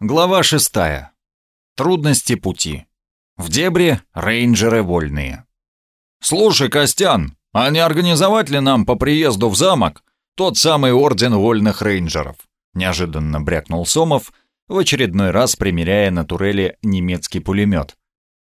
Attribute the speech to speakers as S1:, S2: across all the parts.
S1: Глава шестая. Трудности пути. В дебри рейнджеры вольные. «Слушай, Костян, а не организовать ли нам по приезду в замок тот самый орден вольных рейнджеров?» Неожиданно брякнул Сомов, в очередной раз примеряя на турели немецкий пулемет.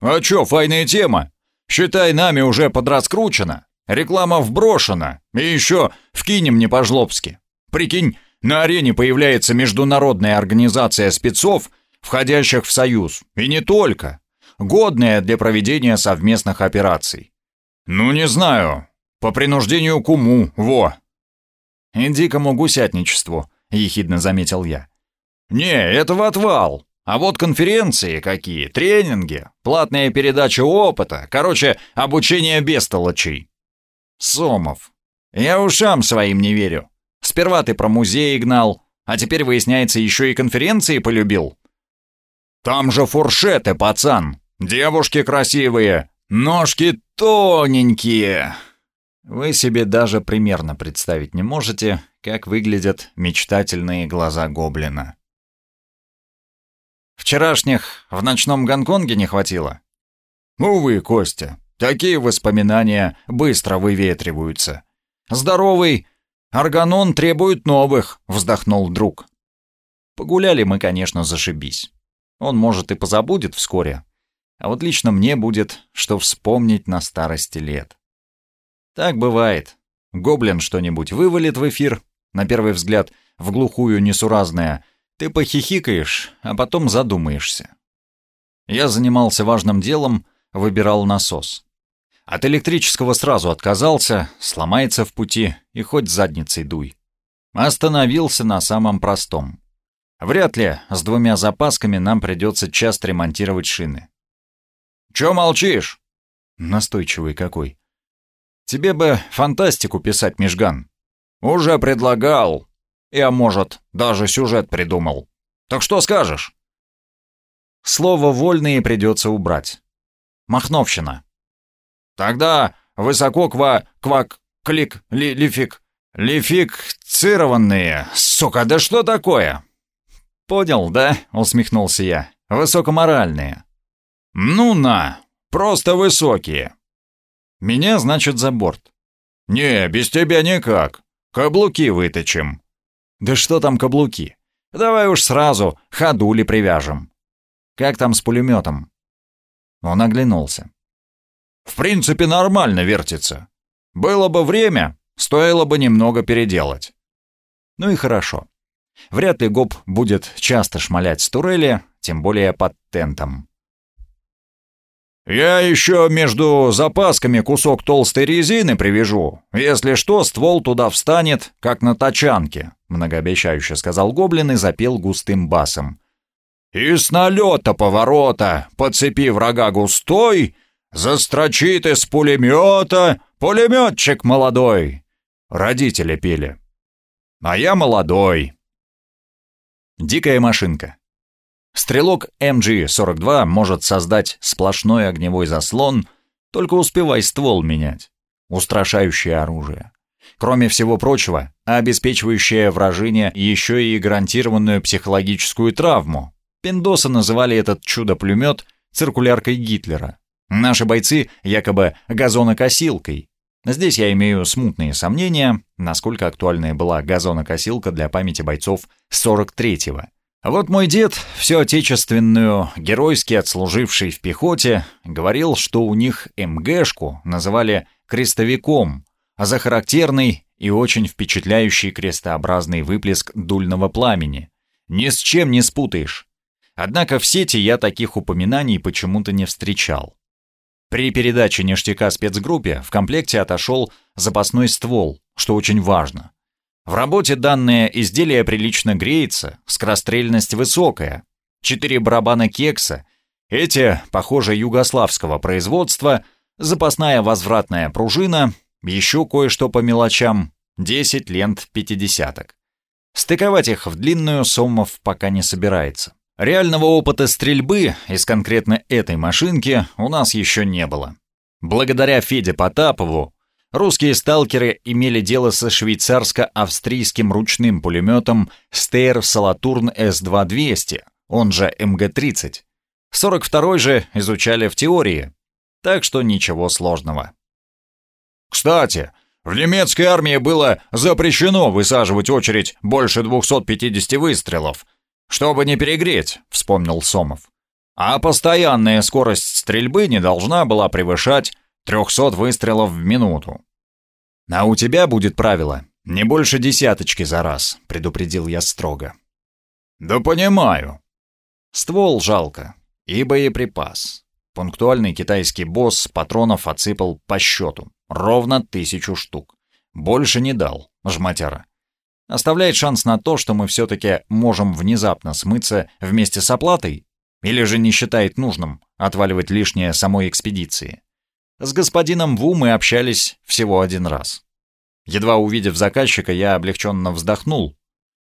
S1: «А чё, файная тема? Считай, нами уже подраскручено, реклама вброшена, и ещё вкинем не по-жлобски. Прикинь, на арене появляется международная организация спецов, входящих в Союз, и не только, годная для проведения совместных операций. Ну, не знаю, по принуждению к уму, во. И дикому гусятничеству, ехидно заметил я. Не, это в отвал. А вот конференции какие, тренинги, платная передача опыта, короче, обучение бестолочей. Сомов, я ушам своим не верю. Сперва ты про музей гнал, а теперь, выясняется, еще и конференции полюбил. Там же фуршеты, пацан. Девушки красивые, ножки тоненькие. Вы себе даже примерно представить не можете, как выглядят мечтательные глаза гоблина. Вчерашних в ночном Гонконге не хватило? Увы, Костя, такие воспоминания быстро выветриваются. Здоровый «Органон требует новых», — вздохнул друг. Погуляли мы, конечно, зашибись. Он, может, и позабудет вскоре, а вот лично мне будет, что вспомнить на старости лет. Так бывает. Гоблин что-нибудь вывалит в эфир, на первый взгляд, в глухую несуразное. Ты похихикаешь, а потом задумаешься. Я занимался важным делом, выбирал насос. От электрического сразу отказался, сломается в пути и хоть задницей дуй. Остановился на самом простом. Вряд ли с двумя запасками нам придется часто ремонтировать шины. «Чё молчишь?» Настойчивый какой. «Тебе бы фантастику писать, Межган». «Уже предлагал. Я, может, даже сюжет придумал. Так что скажешь?» Слово «вольные» придется убрать. Махновщина. Тогда высоко ква... квак... клик... Ли, лифик... Лификцированные. Сука, да что такое? Понял, да? Усмехнулся я. Высокоморальные. Ну на, просто высокие. Меня, значит, за борт. Не, без тебя никак. Каблуки выточим. Да что там каблуки? Давай уж сразу ходули привяжем. Как там с пулеметом? Он оглянулся. В принципе, нормально вертится. Было бы время, стоило бы немного переделать. Ну и хорошо. Вряд ли Гоб будет часто шмалять с турели, тем более под тентом. «Я еще между запасками кусок толстой резины привяжу. Если что, ствол туда встанет, как на тачанке», — многообещающе сказал Гоблин и запел густым басом. «И с налета поворота, по цепи врага густой, Застрочит из пулемета пулеметчик молодой. Родители пели. А я молодой. Дикая машинка. Стрелок MG-42 может создать сплошной огневой заслон, только успевай ствол менять. Устрашающее оружие. Кроме всего прочего, обеспечивающее вражине еще и гарантированную психологическую травму. Пиндосы называли этот чудо-пулемет циркуляркой Гитлера. Наши бойцы якобы газонокосилкой. Здесь я имею смутные сомнения, насколько актуальная была газонокосилка для памяти бойцов 43-го. А вот мой дед, всю отечественную, геройски отслуживший в пехоте, говорил, что у них МГшку называли крестовиком, за характерный и очень впечатляющий крестообразный выплеск дульного пламени. Ни с чем не спутаешь. Однако в сети я таких упоминаний почему-то не встречал. При передаче ништяка спецгруппе в комплекте отошел запасной ствол, что очень важно. В работе данное изделие прилично греется, скорострельность высокая. Четыре барабана кекса, эти, похоже, югославского производства, запасная возвратная пружина, еще кое-что по мелочам, 10 лент пятидесяток. Стыковать их в длинную Сомов пока не собирается. Реального опыта стрельбы из конкретно этой машинки у нас еще не было. Благодаря Феде Потапову русские сталкеры имели дело со швейцарско-австрийским ручным пулеметом Steyr Salaturn S2200, он же МГ-30. 42-й же изучали в теории, так что ничего сложного. Кстати, в немецкой армии было запрещено высаживать очередь больше 250 выстрелов, чтобы не перегреть, вспомнил Сомов. А постоянная скорость стрельбы не должна была превышать 300 выстрелов в минуту. А у тебя будет правило не больше десяточки за раз, предупредил я строго. Да понимаю. Ствол жалко и боеприпас. Пунктуальный китайский босс патронов отсыпал по счету. Ровно тысячу штук. Больше не дал, жматяра. Оставляет шанс на то, что мы все-таки можем внезапно смыться вместе с оплатой? Или же не считает нужным отваливать лишнее самой экспедиции? С господином Ву мы общались всего один раз. Едва увидев заказчика, я облегченно вздохнул.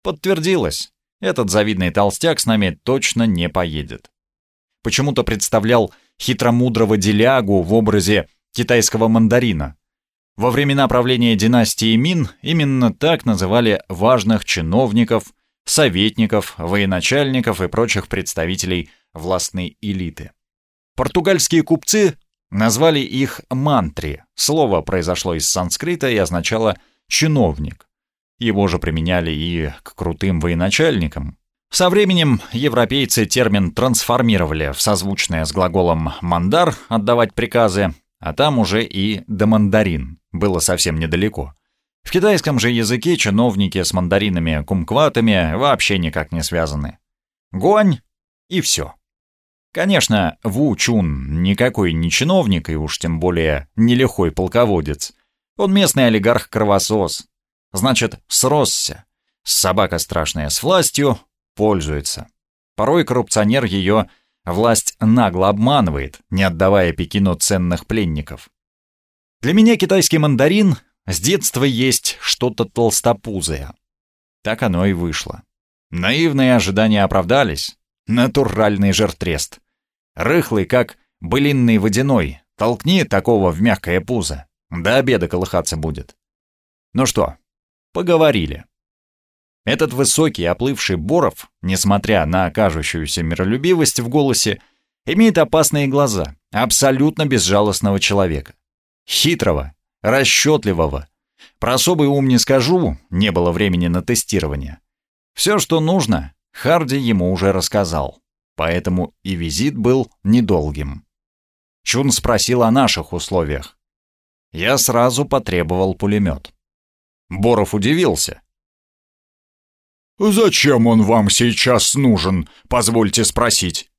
S1: Подтвердилось. Этот завидный толстяк с нами точно не поедет. Почему-то представлял хитромудрого делягу в образе китайского мандарина. Во времена правления династии Мин именно так называли важных чиновников, советников, военачальников и прочих представителей властной элиты. Португальские купцы назвали их мантри. Слово произошло из санскрита и означало «чиновник». Его же применяли и к крутым военачальникам. Со временем европейцы термин трансформировали в созвучное с глаголом «мандар» — «отдавать приказы», а там уже и до мандарин, было совсем недалеко. В китайском же языке чиновники с мандаринами-кумкватами вообще никак не связаны. Гуань и все. Конечно, Ву Чун никакой не чиновник и уж тем более не лихой полководец. Он местный олигарх-кровосос. Значит, сросся. Собака страшная с властью, пользуется. Порой коррупционер ее власть нагло обманывает, не отдавая Пекину ценных пленников. Для меня китайский мандарин с детства есть что-то толстопузое. Так оно и вышло. Наивные ожидания оправдались. Натуральный жертрест. Рыхлый, как былинный водяной. Толкни такого в мягкое пузо. До обеда колыхаться будет. Ну что, поговорили. Этот высокий, оплывший Боров, несмотря на кажущуюся миролюбивость в голосе, имеет опасные глаза, абсолютно безжалостного человека. Хитрого, расчетливого. Про особый ум не скажу, не было времени на тестирование. Все, что нужно, Харди ему уже рассказал, поэтому и визит был недолгим. Чун спросил о наших условиях. Я сразу потребовал пулемет. Боров удивился.
S2: «Зачем он вам сейчас нужен, позвольте спросить?»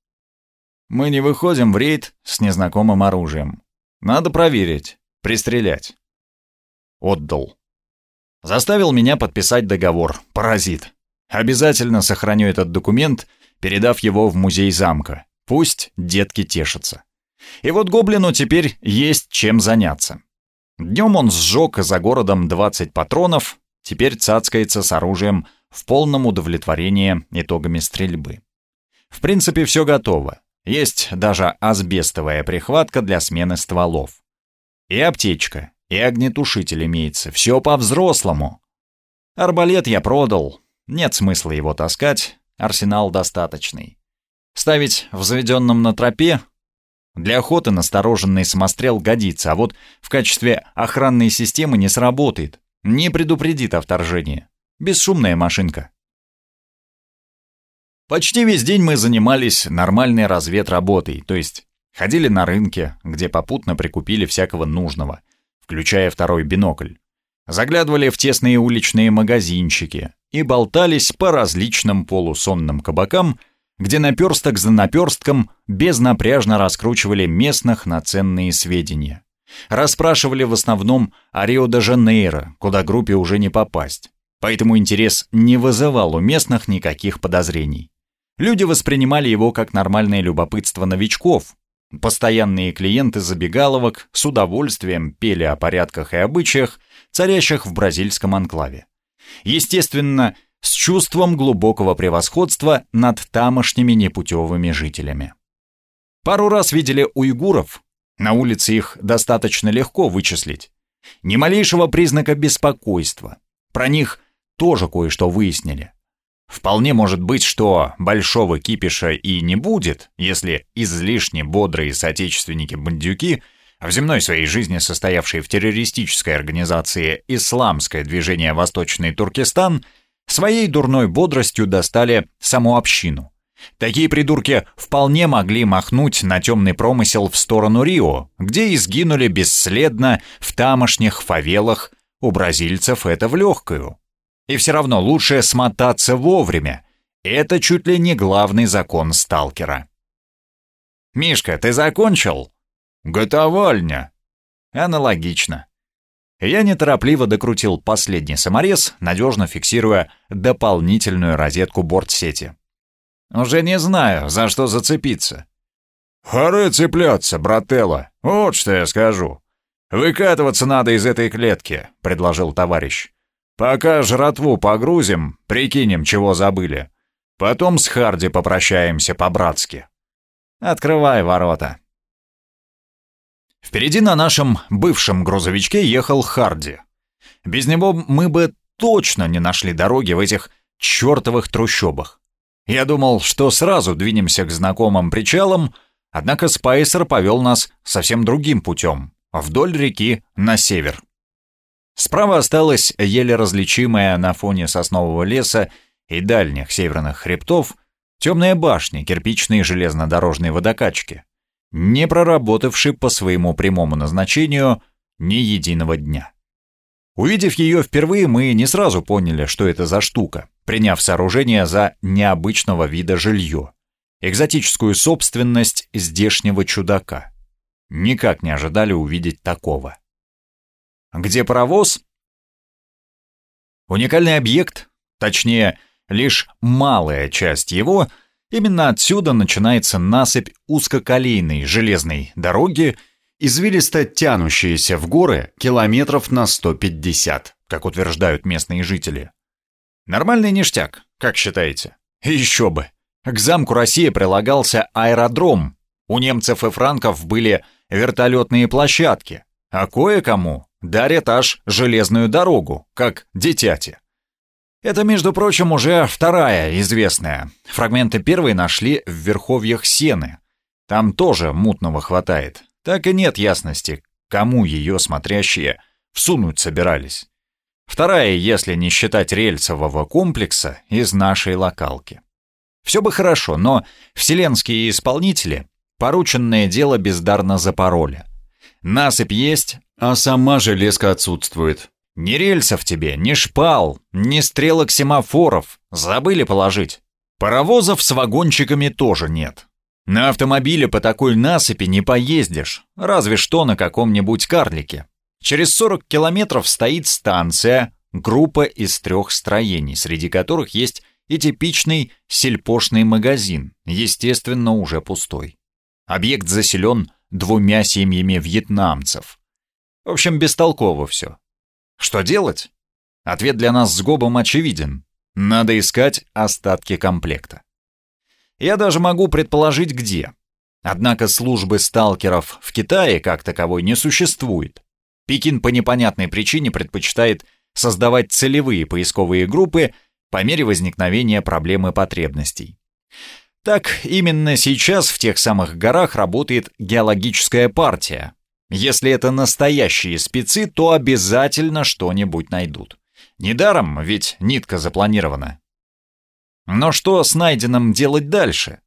S1: «Мы не выходим в рейд с незнакомым оружием. Надо проверить, пристрелять». Отдал. Заставил меня подписать договор, паразит. Обязательно сохраню этот документ, передав его в музей замка. Пусть детки тешатся. И вот гоблину теперь есть чем заняться. Днем он сжег за городом 20 патронов, теперь цацкается с оружием в полном удовлетворении итогами стрельбы. В принципе, все готово. Есть даже асбестовая прихватка для смены стволов. И аптечка, и огнетушитель имеется. Все по-взрослому. Арбалет я продал. Нет смысла его таскать. Арсенал достаточный. Ставить в заведенном на тропе для охоты настороженный самострел годится, а вот в качестве охранной системы не сработает, не предупредит о вторжении. Бесшумная машинка. Почти весь день мы занимались нормальной разведработой, то есть ходили на рынке, где попутно прикупили всякого нужного, включая второй бинокль. Заглядывали в тесные уличные магазинчики и болтались по различным полусонным кабакам, где наперсток за наперстком безнапряжно раскручивали местных на ценные сведения. Расспрашивали в основном о Рио-де-Жанейро, куда группе уже не попасть поэтому интерес не вызывал у местных никаких подозрений. Люди воспринимали его как нормальное любопытство новичков. Постоянные клиенты забегаловок с удовольствием пели о порядках и обычаях, царящих в бразильском анклаве. Естественно, с чувством глубокого превосходства над тамошними непутевыми жителями. Пару раз видели уйгуров, на улице их достаточно легко вычислить. Ни малейшего признака беспокойства. Про них тоже кое-что выяснили. Вполне может быть, что большого кипиша и не будет, если излишне бодрые соотечественники-бандюки, в земной своей жизни состоявшие в террористической организации «Исламское движение Восточный Туркестан», своей дурной бодростью достали саму общину. Такие придурки вполне могли махнуть на темный промысел в сторону Рио, где и сгинули бесследно в тамошних фавелах, у бразильцев это в легкую. И все равно лучше смотаться вовремя. Это чуть ли не главный закон сталкера. «Мишка, ты закончил?» «Готовальня». Аналогично. Я неторопливо докрутил последний саморез, надежно фиксируя дополнительную розетку бортсети. Уже не знаю, за что зацепиться.
S2: «Хоры цепляться, брателло, вот что я скажу. Выкатываться надо из этой клетки», — предложил товарищ. Пока жратву погрузим, прикинем, чего забыли. Потом с Харди попрощаемся по-братски.
S1: Открывай ворота. Впереди на нашем бывшем грузовичке ехал Харди. Без него мы бы точно не нашли дороги в этих чертовых трущобах. Я думал, что сразу двинемся к знакомым причалам, однако Спайсер повел нас совсем другим путем, вдоль реки на север. Справа осталась еле различимая на фоне соснового леса и дальних северных хребтов темная башня кирпичной железнодорожной водокачки, не проработавшей по своему прямому назначению ни единого дня. Увидев ее впервые, мы не сразу поняли, что это за штука, приняв сооружение за необычного вида жилье, экзотическую собственность здешнего чудака. Никак не ожидали увидеть такого. Где паровоз? Уникальный объект, точнее, лишь малая часть его, именно отсюда начинается насыпь узкоколейной железной дороги, извилисто тянущиеся в горы километров на 150, как утверждают местные жители. Нормальный ништяк, как считаете? Еще бы. К замку России прилагался аэродром. У немцев и франков были вертолетные площадки, а кое-кому дарят аж железную дорогу, как дитяти. Это, между прочим, уже вторая известная. Фрагменты первой нашли в верховьях Сены. Там тоже мутного хватает. Так и нет ясности, кому ее смотрящие всунуть собирались. Вторая, если не считать рельсового комплекса, из нашей локалки. Все бы хорошо, но вселенские исполнители порученное дело бездарно запороли. Насыпь есть, а сама железка отсутствует. Ни рельсов тебе, ни шпал, ни стрелок семафоров. Забыли положить. Паровозов с вагончиками тоже нет. На автомобиле по такой насыпи не поездишь, разве что на каком-нибудь карлике. Через 40 километров стоит станция, группа из трех строений, среди которых есть и типичный сельпошный магазин, естественно, уже пустой. Объект заселен двумя семьями вьетнамцев. В общем, бестолково все. Что делать? Ответ для нас с Гобом очевиден. Надо искать остатки комплекта. Я даже могу предположить, где. Однако службы сталкеров в Китае как таковой не существует. Пекин по непонятной причине предпочитает создавать целевые поисковые группы по мере возникновения проблемы потребностей. Так, именно сейчас в тех самых горах работает геологическая партия, если это настоящие спецы, то обязательно что-нибудь найдут. Недаром, ведь нитка запланирована. Но что с найденным делать дальше?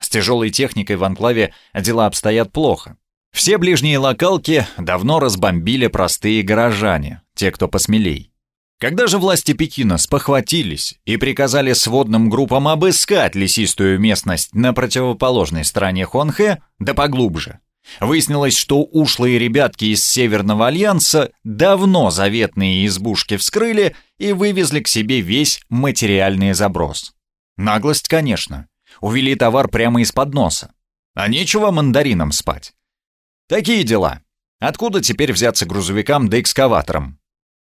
S1: С тяжелой техникой в анклаве дела обстоят плохо. Все ближние локалки давно разбомбили простые горожане, те, кто посмелей. Когда же власти Пекина спохватились и приказали сводным группам обыскать лесистую местность на противоположной стороне Хуанхэ, да поглубже, Выяснилось, что ушлые ребятки из Северного Альянса давно заветные избушки вскрыли и вывезли к себе весь материальный заброс. Наглость, конечно. Увели товар прямо из-под носа. А нечего мандаринам спать. Такие дела. Откуда теперь взяться грузовикам да экскаваторам?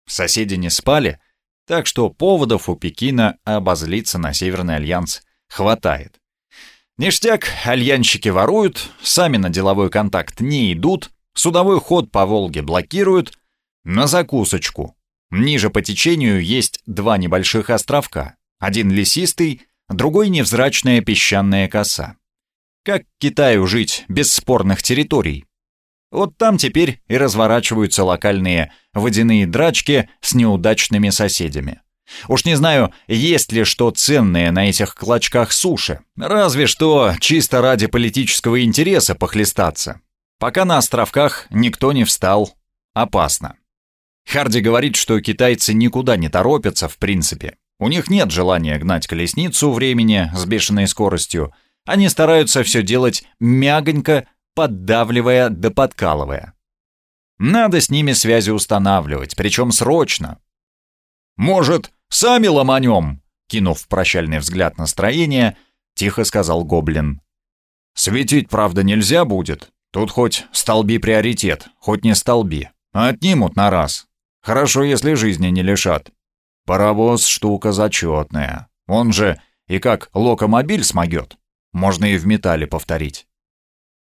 S1: Соседи не спали, так что поводов у Пекина обозлиться на Северный Альянс хватает. Ништяк, альянщики воруют, сами на деловой контакт не идут, судовой ход по Волге блокируют. На закусочку. Ниже по течению есть два небольших островка. Один лесистый, другой невзрачная песчаная коса. Как Китаю жить без спорных территорий? Вот там теперь и разворачиваются локальные водяные драчки с неудачными соседями. Уж не знаю, есть ли что ценное на этих клочках суши. Разве что чисто ради политического интереса похлестаться. Пока на островках никто не встал. Опасно. Харди говорит, что китайцы никуда не торопятся в принципе. У них нет желания гнать колесницу времени с бешеной скоростью. Они стараются все делать мягонько, поддавливая да подкалывая. Надо с ними связи устанавливать, причем срочно. «Может, сами ломанем?» Кинув прощальный взгляд настроения, тихо сказал Гоблин. «Светить, правда, нельзя будет. Тут хоть столби приоритет, хоть не столби. Отнимут на раз. Хорошо, если жизни не лишат. Паровоз — штука зачетная. Он же и как локомобиль смогет. Можно и в металле повторить.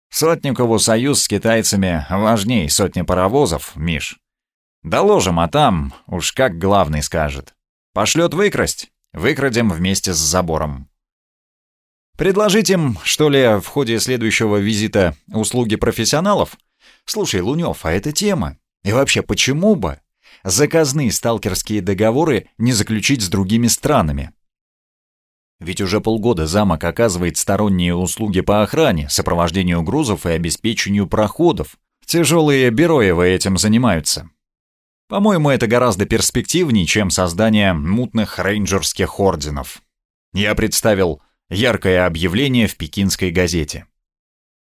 S1: Сотникову союз с китайцами важней сотни паровозов, Миш. Доложим, а там уж как главный скажет. Пошлет выкрасть, выкрадем вместе с забором. Предложить им, что ли, в ходе следующего визита услуги профессионалов? Слушай, Лунёв, а это тема. И вообще, почему бы заказные сталкерские договоры не заключить с другими странами? Ведь уже полгода замок оказывает сторонние услуги по охране, сопровождению грузов и обеспечению проходов. Тяжелые Бероевы этим занимаются. По-моему, это гораздо перспективнее, чем создание мутных рейнджерских орденов. Я представил яркое объявление в пекинской газете.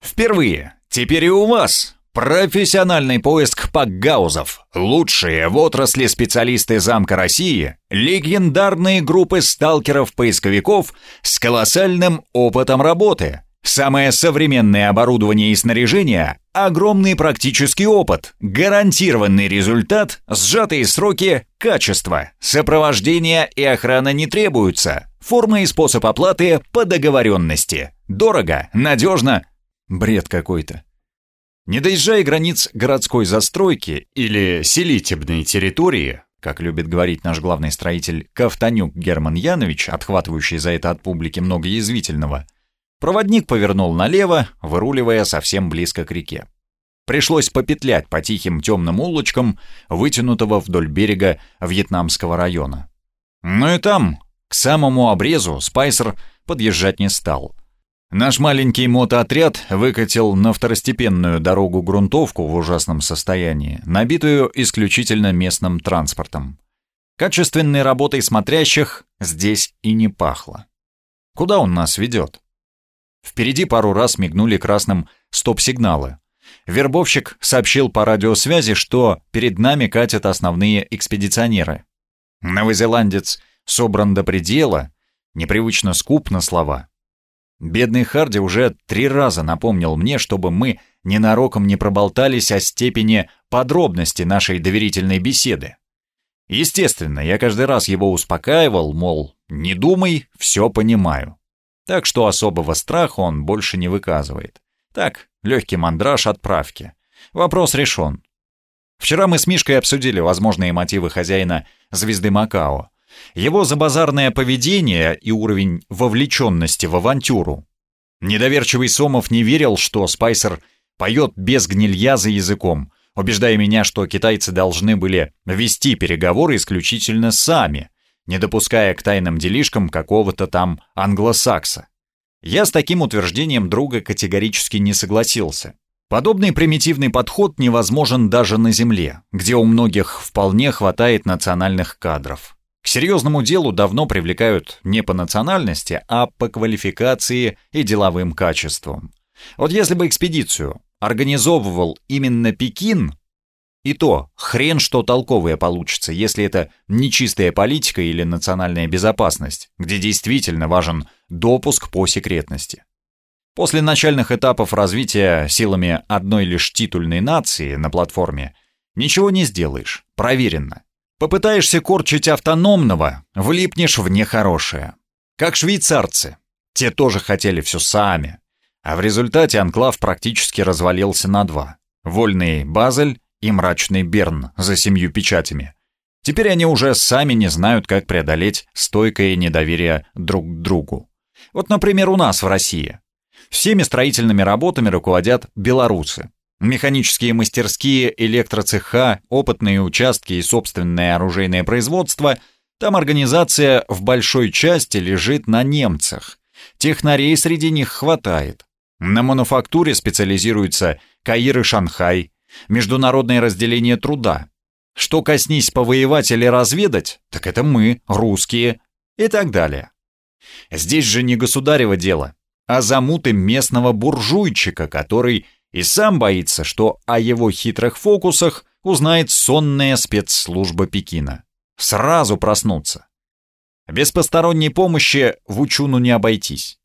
S1: Впервые, теперь и у вас, Профессиональный поиск пакгаузов, лучшие в отрасли специалисты Замка России, легендарные группы сталкеров-поисковиков с колоссальным опытом работы, самое современное оборудование и снаряжение, огромный практический опыт, гарантированный результат, сжатые сроки, качество, сопровождение и охрана не требуются, форма и способ оплаты по договоренности, дорого, надежно, бред какой-то. Не доезжая границ городской застройки или селитебной территории, как любит говорить наш главный строитель Ковтанюк Герман Янович, отхватывающий за это от публики много язвительного, проводник повернул налево, выруливая совсем близко к реке. Пришлось попетлять по тихим темным улочкам, вытянутого вдоль берега вьетнамского района. Но и там, к самому обрезу, Спайсер подъезжать не стал — Наш маленький мотоотряд выкатил на второстепенную дорогу грунтовку в ужасном состоянии, набитую исключительно местным транспортом. Качественной работой смотрящих здесь и не пахло. Куда он нас ведет? Впереди пару раз мигнули красным стоп-сигналы. Вербовщик сообщил по радиосвязи, что перед нами катят основные экспедиционеры. Новозеландец собран до предела, непривычно скуп на слова. Бедный Харди уже три раза напомнил мне, чтобы мы ненароком не проболтались о степени подробности нашей доверительной беседы. Естественно, я каждый раз его успокаивал, мол, не думай, все понимаю. Так что особого страха он больше не выказывает. Так, легкий мандраж отправки. Вопрос решен. Вчера мы с Мишкой обсудили возможные мотивы хозяина «Звезды Макао», его забазарное поведение и уровень вовлеченности в авантюру. Недоверчивый Сомов не верил, что Спайсер поет без гнилья за языком, убеждая меня, что китайцы должны были вести переговоры исключительно сами, не допуская к тайным делишкам какого-то там англосакса. Я с таким утверждением друга категорически не согласился. Подобный примитивный подход невозможен даже на Земле, где у многих вполне хватает национальных кадров. К серьезному делу давно привлекают не по национальности, а по квалификации и деловым качествам. Вот если бы экспедицию организовывал именно Пекин, и то хрен что толковое получится, если это не чистая политика или национальная безопасность, где действительно важен допуск по секретности. После начальных этапов развития силами одной лишь титульной нации на платформе ничего не сделаешь, проверено. Попытаешься корчить автономного, влипнешь в нехорошее. Как швейцарцы. Те тоже хотели все сами. А в результате анклав практически развалился на два. Вольный Базель и мрачный Берн за семью печатями. Теперь они уже сами не знают, как преодолеть стойкое недоверие друг к другу. Вот, например, у нас в России. Всеми строительными работами руководят белорусы. Механические мастерские, электроцеха, опытные участки и собственное оружейное производство – там организация в большой части лежит на немцах. Технарей среди них хватает. На мануфактуре специализируются Каир и Шанхай, международное разделение труда. Что коснись повоевать или разведать, так это мы, русские, и так далее. Здесь же не государево дело, а замуты местного буржуйчика, который и сам боится, что о его хитрых фокусах узнает сонная спецслужба Пекина. Сразу проснуться. Без посторонней помощи в учуну не обойтись.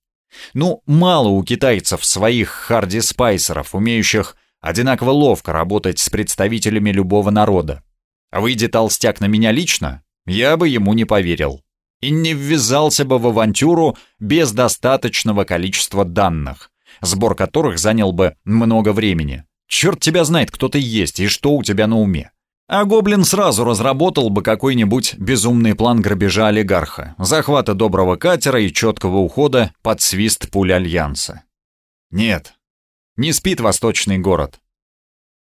S1: Ну, мало у китайцев своих харди-спайсеров, умеющих одинаково ловко работать с представителями любого народа. А выйди толстяк на меня лично, я бы ему не поверил. И не ввязался бы в авантюру без достаточного количества данных, сбор которых занял бы много времени. Черт тебя знает, кто ты есть и что у тебя на уме. А Гоблин сразу разработал бы какой-нибудь безумный план грабежа олигарха, захвата доброго катера и четкого ухода под свист пуль Альянса. Нет, не спит восточный город.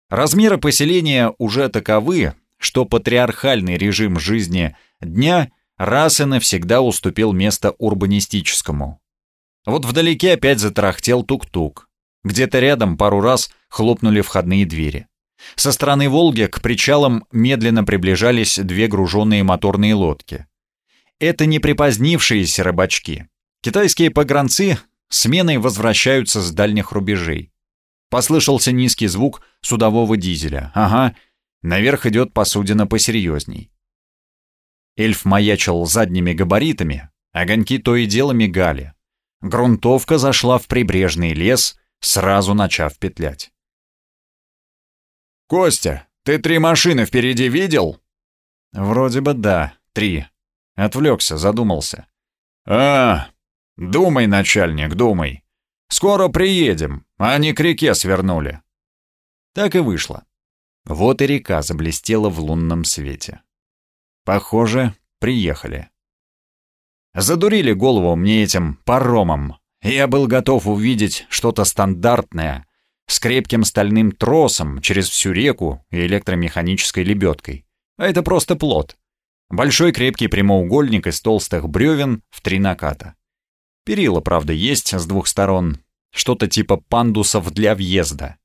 S1: Размеры поселения уже таковы, что патриархальный режим жизни дня раз и навсегда уступил место урбанистическому. Вот вдалеке опять затарахтел тук-тук. Где-то рядом пару раз хлопнули входные двери. Со стороны Волги к причалам медленно приближались две груженные моторные лодки. Это не припозднившиеся рыбачки. Китайские погранцы сменой возвращаются с дальних рубежей. Послышался низкий звук судового дизеля. Ага, наверх идет посудина посерьезней. Эльф маячил задними габаритами, огоньки то и дело мигали. Грунтовка зашла в прибрежный лес, сразу начав петлять.
S2: «Костя, ты три машины впереди видел?»
S1: «Вроде бы да, три». Отвлекся, задумался.
S2: «А, думай, начальник, думай. Скоро приедем, они к реке свернули».
S1: Так и вышло. Вот и река заблестела в лунном свете. Похоже, приехали. Задурили голову мне этим паромом. Я был готов увидеть что-то стандартное, с крепким стальным тросом через всю реку и электромеханической лебедкой. А это просто плот. Большой крепкий прямоугольник из толстых бревен в три наката. Перила, правда, есть с двух сторон. Что-то типа пандусов для въезда.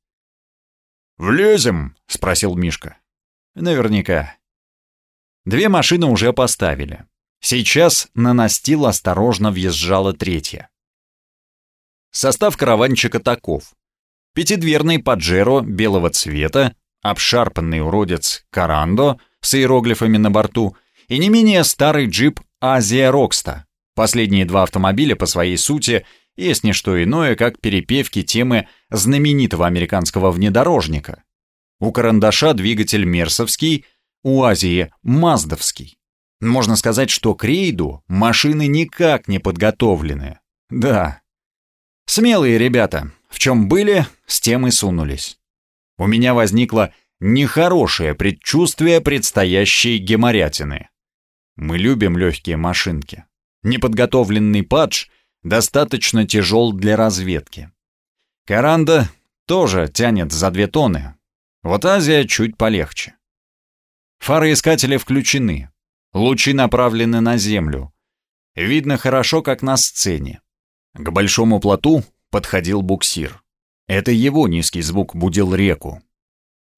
S2: «Влезем?» — спросил Мишка.
S1: «Наверняка». Две машины уже поставили. Сейчас на настил осторожно въезжала третья. Состав караванчика таков. Пятидверный Паджеро белого цвета, обшарпанный уродец Korando с иероглифами на борту и не менее старый джип Asia Rocsta. Последние два автомобиля по своей сути есть не что иное, как перепевки темы знаменитого американского внедорожника. У Карандаша двигатель мерсовский, у Азии маздовский. Можно сказать, что к рейду машины никак не подготовлены. Да. Смелые ребята, в чем были, с тем и сунулись. У меня возникло нехорошее предчувствие предстоящей геморятины. Мы любим легкие машинки. Неподготовленный падж достаточно тяжел для разведки. Каранда тоже тянет за две тонны. Вот Азия чуть полегче. Фароискатели включены. Лучи направлены на землю. Видно хорошо, как на сцене. К большому плоту подходил буксир. Это его низкий звук будил реку.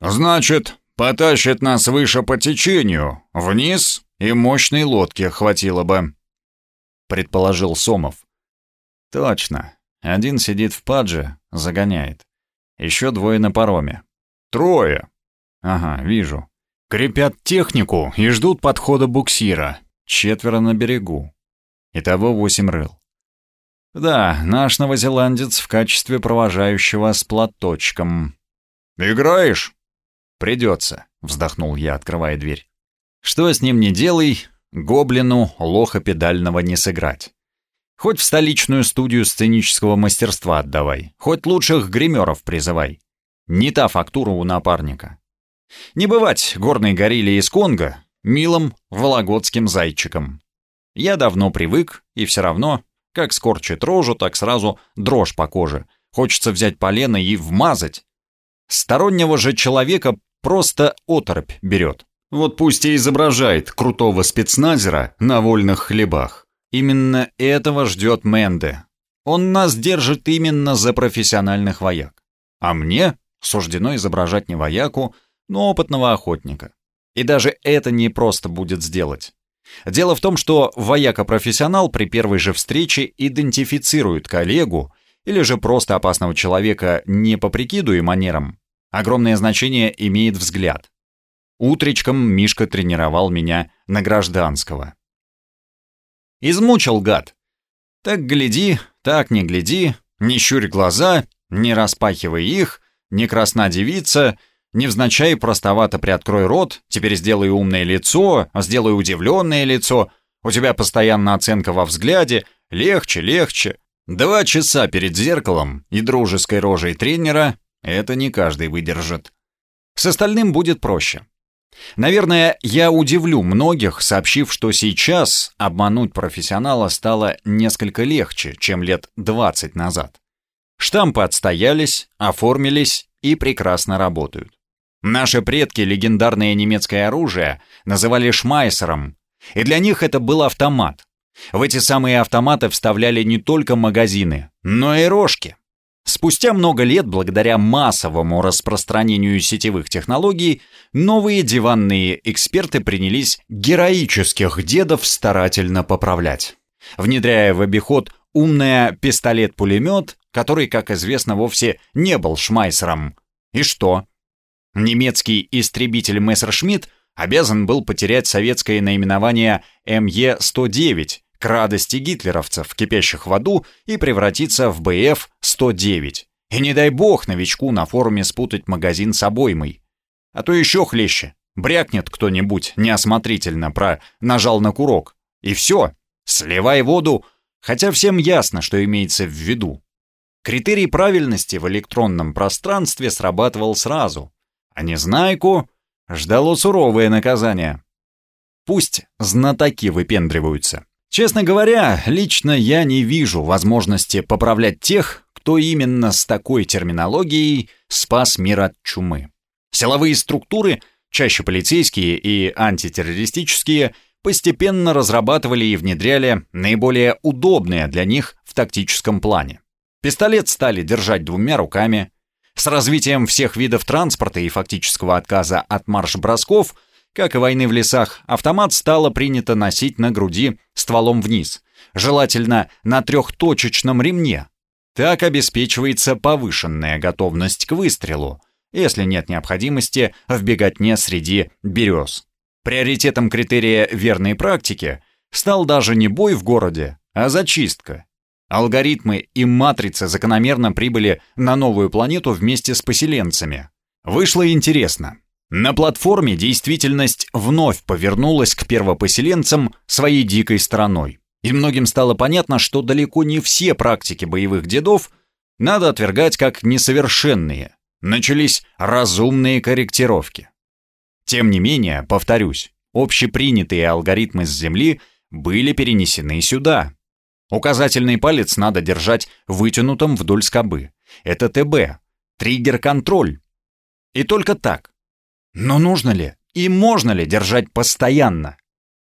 S2: «Значит, потащит нас выше по течению, вниз, и мощной лодки хватило бы», — предположил Сомов.
S1: «Точно. Один сидит в падже, загоняет. Еще двое на пароме».
S2: «Трое».
S1: «Ага, вижу. Крепят технику и ждут подхода буксира. Четверо на берегу. Итого восемь рыл. Да, наш новозеландец в качестве провожающего с платочком.
S2: «Играешь?»
S1: «Придется», — вздохнул я, открывая дверь. «Что с ним не делай, гоблину лоха педального не сыграть. Хоть в столичную студию сценического мастерства отдавай, хоть лучших гримеров призывай. Не та фактура у напарника. Не бывать горной горилле из Конго, милым вологодским зайчиком. Я давно привык, и все равно, как скорчит рожу, так сразу дрожь по коже. Хочется взять полено и вмазать. Стороннего же человека просто оторопь берет. Вот пусть и изображает крутого спецназера на вольных хлебах. Именно этого ждет Менде. Он нас держит именно за профессиональных вояк. А мне суждено изображать не вояку, но опытного охотника. И даже это не просто будет сделать. Дело в том, что вояка-профессионал при первой же встрече идентифицирует коллегу или же просто опасного человека не по прикиду и манерам. Огромное значение имеет взгляд. Утречком Мишка тренировал меня на гражданского. Измучил гад. Так гляди, так не гляди, не щурь глаза, не распахивай их, не красна девица, невзначай простовато приоткрой рот, теперь сделай умное лицо, сделай удивленное лицо, у тебя постоянно оценка во взгляде, легче, легче. Два часа перед зеркалом и дружеской рожей тренера это не каждый выдержит. С остальным будет проще. Наверное, я удивлю многих, сообщив, что сейчас обмануть профессионала стало несколько легче, чем лет 20 назад. Штампы отстоялись, оформились и прекрасно работают. Наши предки легендарное немецкое оружие называли шмайсером, и для них это был автомат. В эти самые автоматы вставляли не только магазины, но и рожки. Спустя много лет, благодаря массовому распространению сетевых технологий, новые диванные эксперты принялись героических дедов старательно поправлять, внедряя в обиход умный пистолет-пулемет, который, как известно, вовсе не был шмайсером. И что? Немецкий истребитель Мессершмитт обязан был потерять советское наименование МЕ-109, к радости гитлеровцев, кипящих в аду, и превратиться в БФ-109. И не дай бог новичку на форуме спутать магазин с обоймой. А то еще хлеще. Брякнет кто-нибудь неосмотрительно про «нажал на курок». И все, сливай воду, хотя всем ясно, что имеется в виду. Критерий правильности в электронном пространстве срабатывал сразу, а Незнайку ждало суровое наказание. Пусть знатоки выпендриваются. Честно говоря, лично я не вижу возможности поправлять тех, кто именно с такой терминологией спас мир от чумы. Силовые структуры, чаще полицейские и антитеррористические, постепенно разрабатывали и внедряли наиболее удобные для них в тактическом плане. Пистолет стали держать двумя руками. С развитием всех видов транспорта и фактического отказа от марш-бросков – как и войны в лесах, автомат стало принято носить на груди стволом вниз, желательно на трехточечном ремне. Так обеспечивается повышенная готовность к выстрелу, если нет необходимости в беготне среди берез. Приоритетом критерия верной практики стал даже не бой в городе, а зачистка. Алгоритмы и матрицы закономерно прибыли на новую планету вместе с поселенцами. Вышло интересно. На платформе действительность вновь повернулась к первопоселенцам своей дикой стороной. И многим стало понятно, что далеко не все практики боевых дедов надо отвергать как несовершенные. Начались разумные корректировки. Тем не менее, повторюсь, общепринятые алгоритмы с Земли были перенесены сюда. Указательный палец надо держать вытянутым вдоль скобы. Это ТБ, триггер-контроль. И только так. Но нужно ли и можно ли держать постоянно?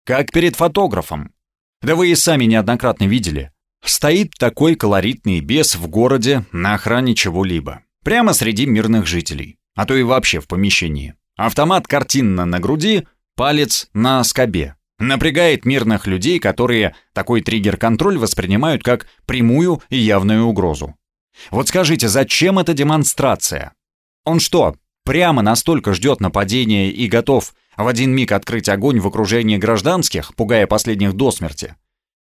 S1: Как перед фотографом. Да вы и сами неоднократно видели. Стоит такой колоритный бес в городе на охране чего-либо. Прямо среди мирных жителей. А то и вообще в помещении. Автомат картинно на груди, палец на скобе. Напрягает мирных людей, которые такой триггер-контроль воспринимают как прямую и явную угрозу. Вот скажите, зачем эта демонстрация? Он что, прямо настолько ждет нападения и готов в один миг открыть огонь в окружении гражданских, пугая последних до смерти.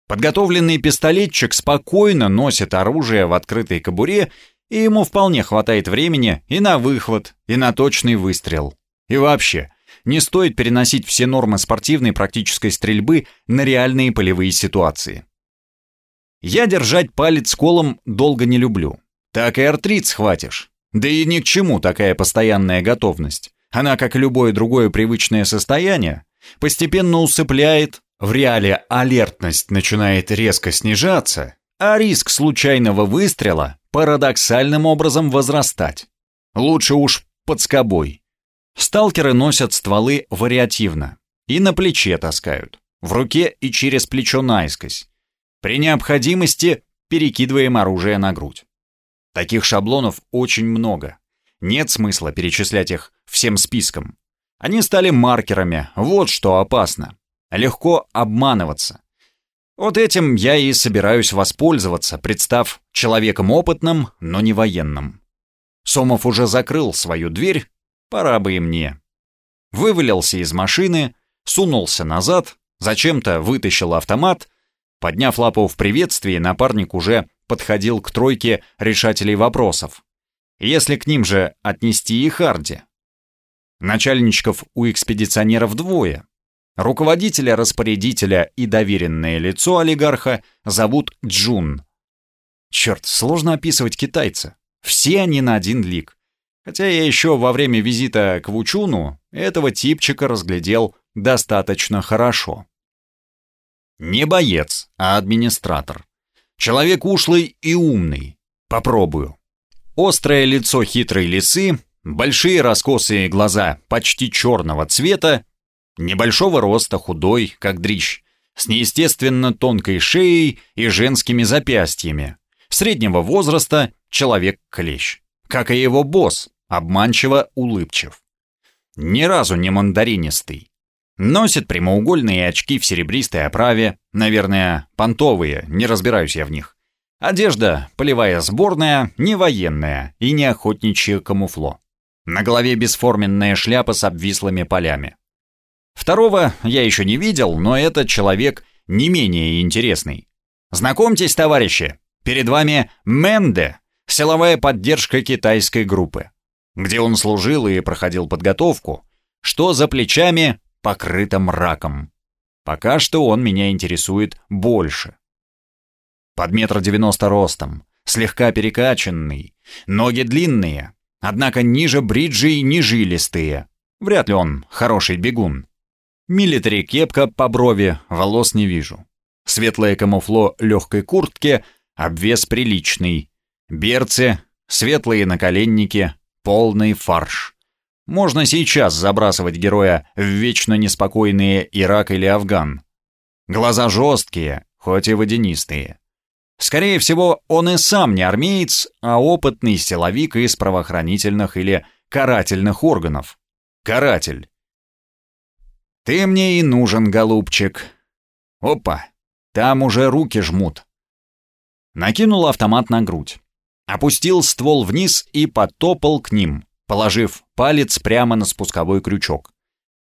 S1: Подготовленный пистолетчик спокойно носит оружие в открытой кобуре, и ему вполне хватает времени и на выхват, и на точный выстрел. И вообще, не стоит переносить все нормы спортивной практической стрельбы на реальные полевые ситуации. Я держать палец колом долго не люблю. Так и артрит схватишь. Да и ни к чему такая постоянная готовность. Она, как любое другое привычное состояние, постепенно усыпляет, в реале алертность начинает резко снижаться, а риск случайного выстрела парадоксальным образом возрастать. Лучше уж под скобой. Сталкеры носят стволы вариативно и на плече таскают, в руке и через плечо наискось. При необходимости перекидываем оружие на грудь. Таких шаблонов очень много. Нет смысла перечислять их всем списком. Они стали маркерами, вот что опасно. Легко обманываться. Вот этим я и собираюсь воспользоваться, представ человеком опытным, но не военным. Сомов уже закрыл свою дверь, пора бы и мне. Вывалился из машины, сунулся назад, зачем-то вытащил автомат, подняв лапу в приветствии, напарник уже подходил к тройке решателей вопросов. Если к ним же отнести и Харди. Начальничков у экспедиционеров двое. Руководителя, распорядителя и доверенное лицо олигарха зовут Джун. Черт, сложно описывать китайца. Все они на один лик. Хотя я еще во время визита к Вучуну этого типчика разглядел достаточно хорошо. Не боец, а администратор. Человек ушлый и умный. Попробую. Острое лицо хитрой лисы, большие раскосые глаза почти черного цвета, небольшого роста, худой, как дрищ, с неестественно тонкой шеей и женскими запястьями, среднего возраста человек-клещ, как и его босс, обманчиво улыбчив. Ни разу не мандаринистый. Носит прямоугольные очки в серебристой оправе, наверное, понтовые, не разбираюсь я в них. Одежда, полевая сборная, не военная и не охотничье камуфло. На голове бесформенная шляпа с обвислыми полями. Второго я еще не видел, но этот человек не менее интересный. Знакомьтесь, товарищи, перед вами Менде, силовая поддержка китайской группы. Где он служил и проходил подготовку, что за плечами покрыто мраком. Пока что он меня интересует больше. Под метр девяносто ростом, слегка перекачанный, ноги длинные, однако ниже бриджей не жилистые. Вряд ли он хороший бегун. Милитари кепка по брови, волос не вижу. Светлое камуфло легкой куртки, обвес приличный. Берцы, светлые наколенники, полный фарш. Можно сейчас забрасывать героя в вечно неспокойные Ирак или Афган. Глаза жесткие, хоть и водянистые. Скорее всего, он и сам не армеец, а опытный силовик из правоохранительных или карательных органов. Каратель. Ты мне и нужен, голубчик. Опа, там уже руки жмут. Накинул автомат на грудь. Опустил ствол вниз и потопал к ним, положив палец прямо на спусковой крючок.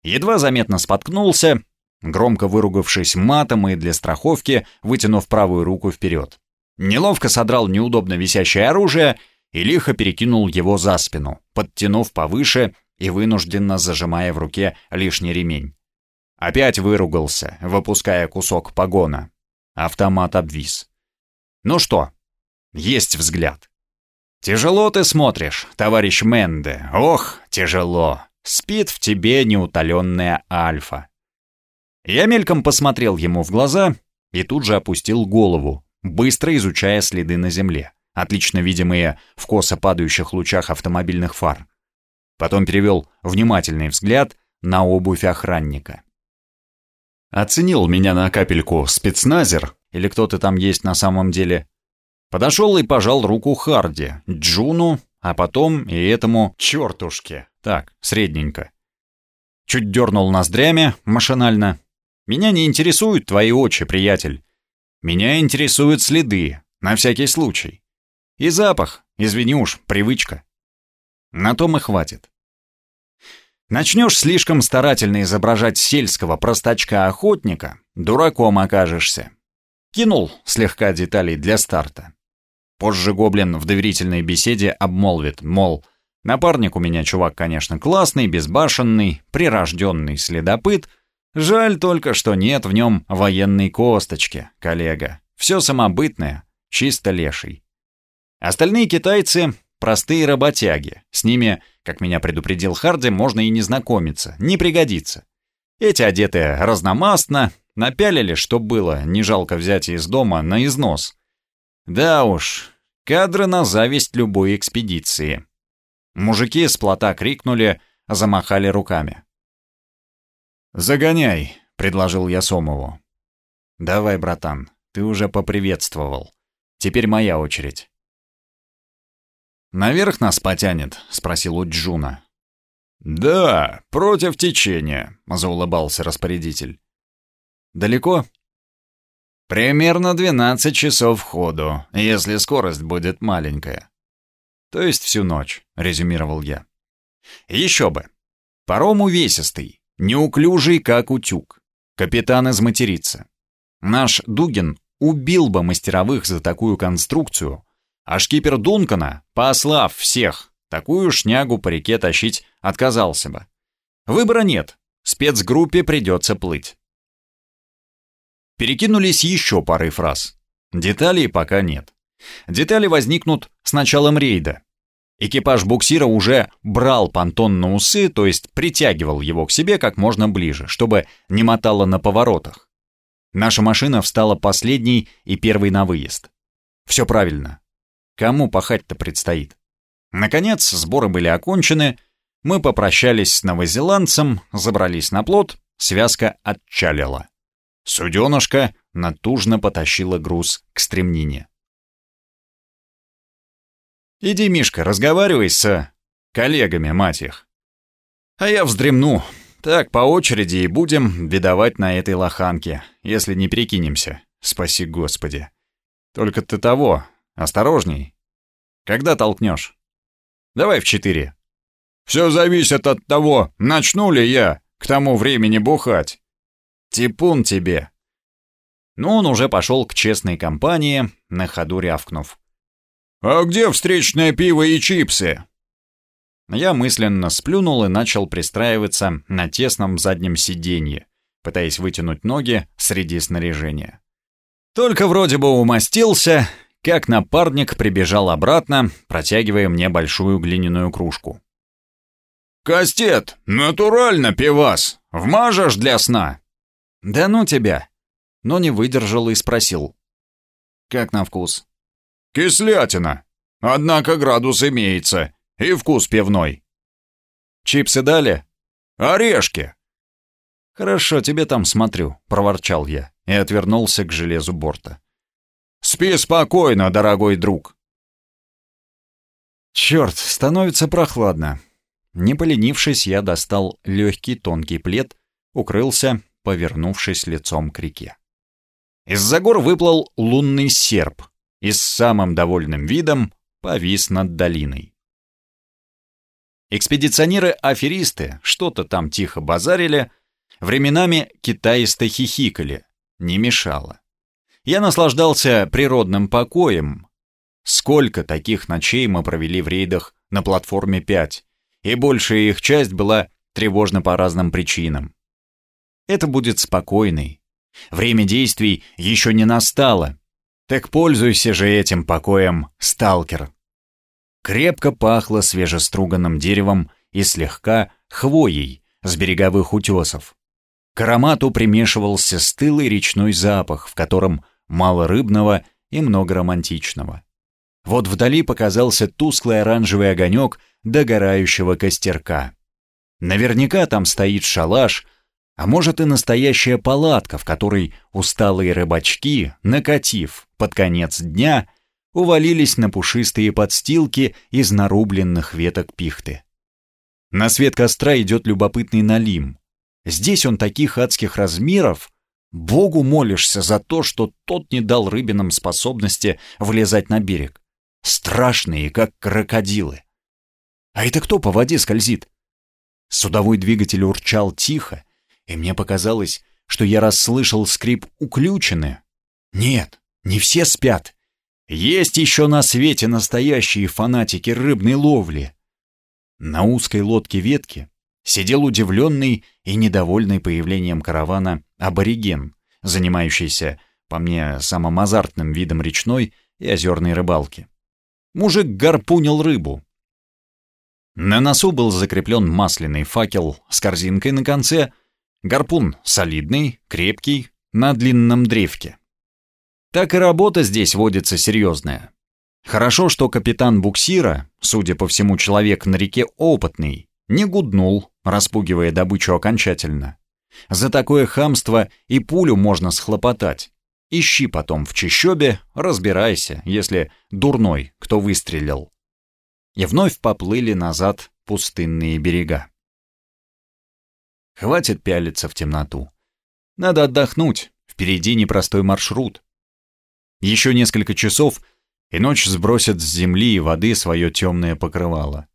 S1: Едва заметно споткнулся, громко выругавшись матом и для страховки, вытянув правую руку вперед. Неловко содрал неудобно висящее оружие и лихо перекинул его за спину, подтянув повыше и вынужденно зажимая в руке лишний ремень. Опять выругался, выпуская кусок погона. Автомат обвис. Ну что, есть взгляд. Тяжело ты смотришь, товарищ Менде. Ох, тяжело. Спит в тебе неутоленная альфа. Я мельком посмотрел ему в глаза и тут же опустил голову, быстро изучая следы на земле, отлично видимые в косо падающих лучах автомобильных фар. Потом перевел внимательный взгляд на обувь охранника. Оценил меня на капельку спецназер, или кто-то там есть на самом деле. Подошел и пожал руку Харди, Джуну, а потом и этому чертушке. Так, средненько. Чуть дернул ноздрями, машинально. Меня не интересуют твои очи, приятель. Меня интересуют следы, на всякий случай. И запах, извини уж, привычка. На том и хватит. Начнешь слишком старательно изображать сельского простачка-охотника, дураком окажешься. Кинул слегка деталей для старта. Позже Гоблин в доверительной беседе обмолвит, мол, напарник у меня чувак, конечно, классный, безбашенный, прирожденный следопыт, жаль только, что нет в нем военной косточки, коллега. Все самобытное, чисто леший. Остальные китайцы Простые работяги. С ними, как меня предупредил Харди, можно и не знакомиться, не пригодится. Эти одеты разномастно, напялили, что было, не жалко взять из дома на износ. Да уж, кадры на зависть любой экспедиции. Мужики с плота крикнули, замахали руками. «Загоняй», — предложил я Сомову. «Давай, братан, ты уже поприветствовал. Теперь моя очередь». «Наверх нас потянет?» — спросил у Джуна.
S2: «Да, против течения», — заулыбался распорядитель.
S1: «Далеко?»
S2: «Примерно 12 часов ходу, если скорость будет маленькая».
S1: «То есть всю ночь», — резюмировал я. «Еще бы. Паром увесистый, неуклюжий, как утюг. Капитан изматерится. Наш Дугин убил бы мастеровых за такую конструкцию, а шкипер Дункана, послав всех, такую шнягу по реке тащить отказался бы. Выбора нет, спецгруппе придется плыть. Перекинулись еще парой фраз. Деталей пока нет. Детали возникнут с началом рейда. Экипаж буксира уже брал понтон на усы, то есть притягивал его к себе как можно ближе, чтобы не мотало на поворотах. Наша машина встала последней и первой на выезд. Все правильно. Кому пахать-то предстоит? Наконец, сборы были окончены, мы попрощались с новозеландцем, забрались на плот, связка отчалила. Суденышко натужно потащило груз к стремнине. «Иди, Мишка, разговаривай с коллегами, мать их. А я вздремну, так, по очереди и будем видовать на этой лоханке, если не перекинемся. Спаси Господи. Только ты того, осторожней. Когда толкнешь? Давай в четыре. Все зависит от того, начну ли я к тому времени бухать. Типун тебе. Ну, он уже пошел к честной компании, на ходу рявкнув. «А где встречное пиво и чипсы?» Я мысленно сплюнул и начал пристраиваться на тесном заднем сиденье, пытаясь вытянуть ноги среди снаряжения. Только вроде бы умастился, как напарник прибежал обратно, протягивая мне большую глиняную кружку. «Кастет, натурально, пивас! Вмажешь для сна?» «Да ну тебя!» Но не выдержал и спросил. «Как на вкус?» «Кислятина. Однако градус имеется. И вкус пивной. Чипсы дали? Орешки. Хорошо, тебе там смотрю, проворчал я и отвернулся к железу борта. Спи спокойно, дорогой друг. Черт, становится прохладно. Не поленившись, я достал легкий тонкий плед, укрылся, повернувшись лицом к реке. Из-за гор выплыл лунный серп и с самым довольным видом повис над долиной. Экспедиционеры-аферисты что-то там тихо базарили, временами китаисто хихикали, не мешало. Я наслаждался природным покоем. Сколько таких ночей мы провели в рейдах на платформе 5, и большая их часть была тревожна по разным причинам. Это будет спокойный. Время действий еще не настало. Так пользуйся же этим покоем, сталкер. Крепко пахло свежеструганным деревом и слегка хвоей с береговых утесов. К аромату примешивался стылый речной запах, в котором мало рыбного и много романтичного. Вот вдали показался тусклый оранжевый огонек догорающего костерка. Наверняка там стоит шалаш, а может и настоящая палатка, в которой усталые рыбачки, накатив под конец дня, увалились на пушистые подстилки из нарубленных веток пихты. На свет костра идет любопытный налим. Здесь он таких адских размеров, Богу молишься за то, что тот не дал рыбинам способности влезать на берег. Страшные, как крокодилы. А это кто по воде скользит? Судовой двигатель урчал тихо, и мне показалось, что я расслышал скрип уключены. Нет, не все спят. Есть еще на свете настоящие фанатики рыбной ловли. На узкой лодке ветки сидел удивленный и недовольный появлением каравана абориген, занимающийся, по мне, самым азартным видом речной и озерной рыбалки. Мужик гарпунил рыбу. На носу был закреплен масляный факел с корзинкой на конце, Гарпун солидный, крепкий, на длинном древке. Так и работа здесь водится серьезная. Хорошо, что капитан буксира, судя по всему человек на реке опытный, не гуднул, распугивая добычу окончательно. За такое хамство и пулю можно схлопотать. Ищи потом в чащобе, разбирайся, если дурной, кто выстрелил. И вновь поплыли назад пустынные берега. Хватит пялиться в темноту. Надо отдохнуть, впереди непростой маршрут. Еще несколько часов, и ночь сбросит с земли и воды свое темное покрывало.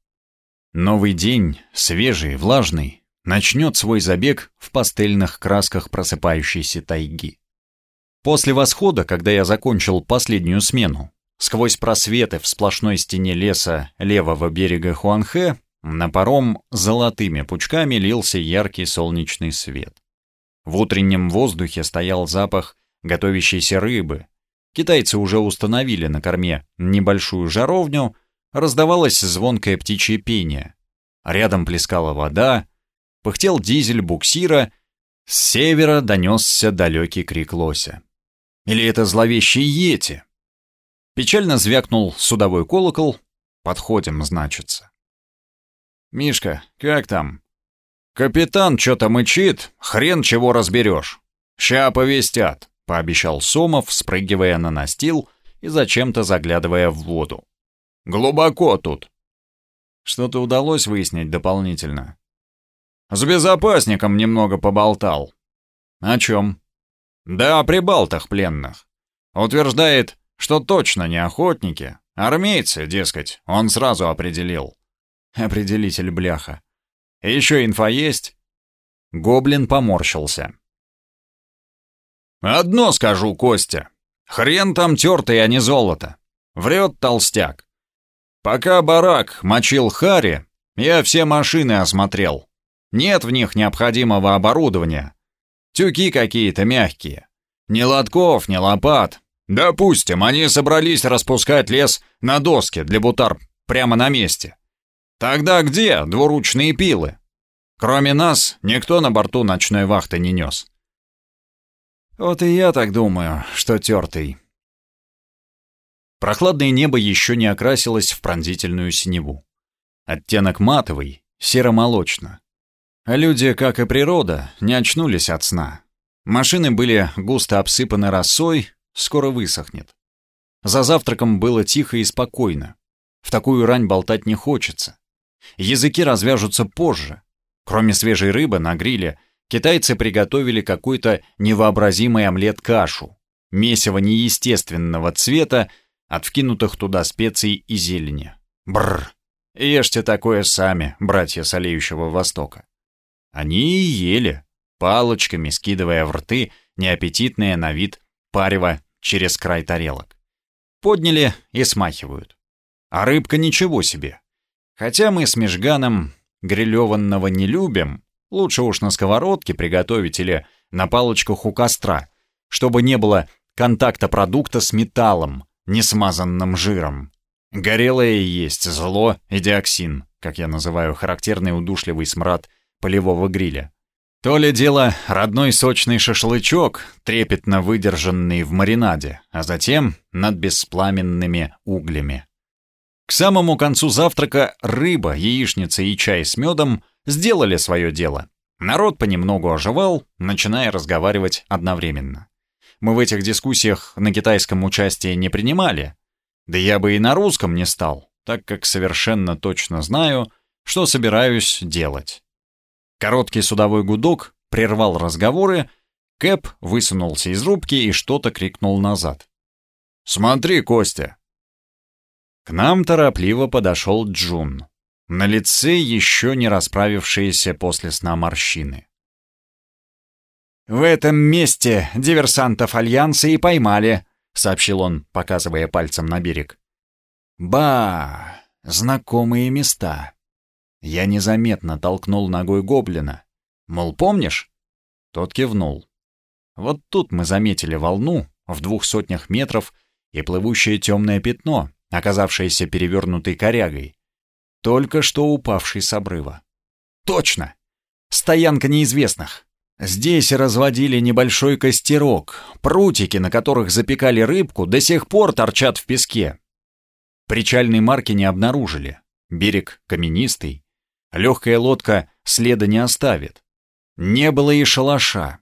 S1: Новый день, свежий, влажный, начнет свой забег в пастельных красках просыпающейся тайги. После восхода, когда я закончил последнюю смену, сквозь просветы в сплошной стене леса левого берега Хуанхэ на паром золотыми пучками лился яркий солнечный свет. В утреннем воздухе стоял запах готовящейся рыбы. Китайцы уже установили на корме небольшую жаровню, раздавалось звонкое птичье пение. Рядом плескала вода, пыхтел дизель буксира, с севера донесся далекий крик лося. Или это зловещий Йети? Печально звякнул судовой колокол. Подходим, значится. «Мишка, как там?» «Капитан что-то мычит, хрен чего разберешь. Ща повестят», — пообещал Сомов, спрыгивая на настил и зачем-то заглядывая в воду. «Глубоко тут». Что-то удалось выяснить дополнительно. «С безопасником немного поболтал». «О чем?» Да, о прибалтах пленных. Утверждает, что точно не охотники, армейцы, дескать, он сразу определил. Определитель бляха. Еще инфа есть? Гоблин поморщился. «Одно скажу, Костя. Хрен там тертый, а не золото. Врет толстяк. Пока барак мочил Хари, я все машины осмотрел. Нет в них необходимого оборудования. Тюки какие-то мягкие. Ни лотков, ни лопат. Допустим, они собрались распускать лес на доске для бутар прямо на месте. Тогда где двуручные пилы? Кроме нас, никто на борту ночной вахты не нес. Вот и я так думаю, что тертый. Прохладное небо еще не окрасилось в пронзительную синеву. Оттенок матовый, серо-молочно. Люди, как и природа, не очнулись от сна. Машины были густо обсыпаны росой, скоро высохнет. За завтраком было тихо и спокойно. В такую рань болтать не хочется. Языки развяжутся позже. Кроме свежей рыбы на гриле, китайцы приготовили какой-то невообразимый омлет-кашу, месиво неестественного цвета, от вкинутых туда специй и зелени. Бррр! Ешьте такое сами, братья Солеющего Востока. Они и ели, палочками скидывая в рты неаппетитное на вид парево через край тарелок. Подняли и смахивают. А рыбка ничего себе. Хотя мы с Межганом грилеванного не любим, лучше уж на сковородке приготовить или на палочках у костра, чтобы не было контакта продукта с металлом, не смазанным жиром. Горелое есть зло и диоксин, как я называю характерный удушливый смрад полевого гриля. То ли дело родной сочный шашлычок, трепетно выдержанный в маринаде, а затем над беспламенными углями. К самому концу завтрака рыба, яичница и чай с медом сделали свое дело. Народ понемногу оживал, начиная разговаривать одновременно. Мы в этих дискуссиях на китайском участие не принимали. Да я бы и на русском не стал, так как совершенно точно знаю, что собираюсь делать. Короткий судовой гудок прервал разговоры, Кэп высунулся из рубки и что-то крикнул назад. «Смотри, Костя!» К нам торопливо подошел Джун. На лице еще не расправившиеся после сна морщины. «В этом месте диверсантов Альянса и поймали», — сообщил он, показывая пальцем на берег. «Ба, знакомые места. Я незаметно толкнул ногой гоблина. Мол, помнишь? Тот кивнул. Вот тут мы заметили волну в двух сотнях метров и плывущее темное пятно, оказавшееся перевернутой корягой, только что упавшей с обрыва. Точно! Стоянка неизвестных. Здесь разводили небольшой костерок. Прутики, на которых запекали рыбку, до сих пор торчат в песке. Причальной марки не обнаружили. Берег каменистый. Легкая лодка следа не оставит. Не было и шалаша.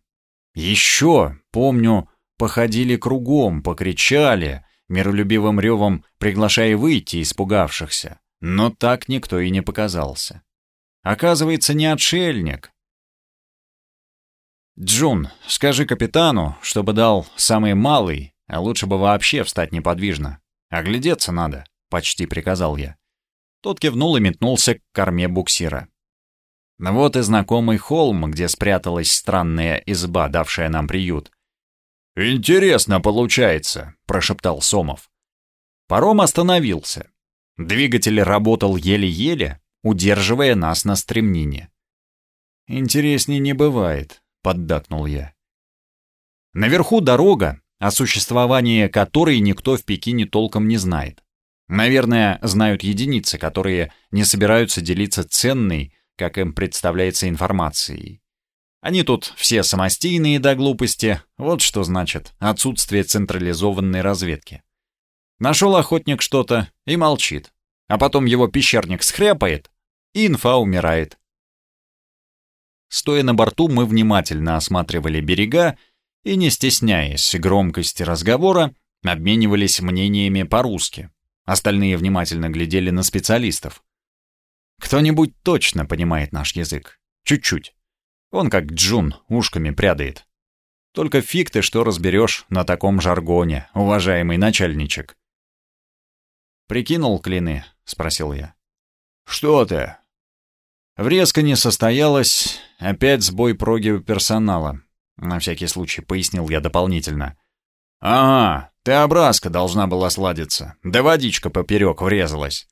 S1: Еще, помню, походили кругом, покричали, миролюбивым ревом приглашая выйти испугавшихся. Но так никто и не показался. Оказывается, не отшельник, «Джун, скажи капитану, чтобы дал самый малый, а лучше бы вообще встать неподвижно. Оглядеться надо», — почти приказал я. Тот кивнул и метнулся к корме буксира. Вот и знакомый холм, где спряталась странная изба, давшая нам приют.
S2: «Интересно получается», — прошептал Сомов.
S1: Паром остановился. Двигатель работал еле-еле, удерживая нас на стремнине. Интереснее не бывает. — поддакнул я. Наверху дорога, о существовании которой никто в Пекине толком не знает. Наверное, знают единицы, которые не собираются делиться ценной, как им представляется, информацией. Они тут все самостийные до глупости, вот что значит отсутствие централизованной разведки. Нашел охотник что-то и молчит, а потом его пещерник схряпает, и инфа умирает. Стоя на борту, мы внимательно осматривали берега и, не стесняясь громкости разговора, обменивались мнениями по-русски. Остальные внимательно глядели на специалистов. Кто-нибудь точно понимает наш язык. Чуть-чуть. Он как Джун ушками прядает. Только фиг ты что разберешь на таком жаргоне, уважаемый начальничек. «Прикинул клины?» — спросил я.
S2: «Что ты?»
S1: Врезка не состоялась, опять сбой проги у персонала. На всякий случай пояснил я дополнительно.
S2: «Ага, ты образка должна была сладиться, да водичка поперек врезалась.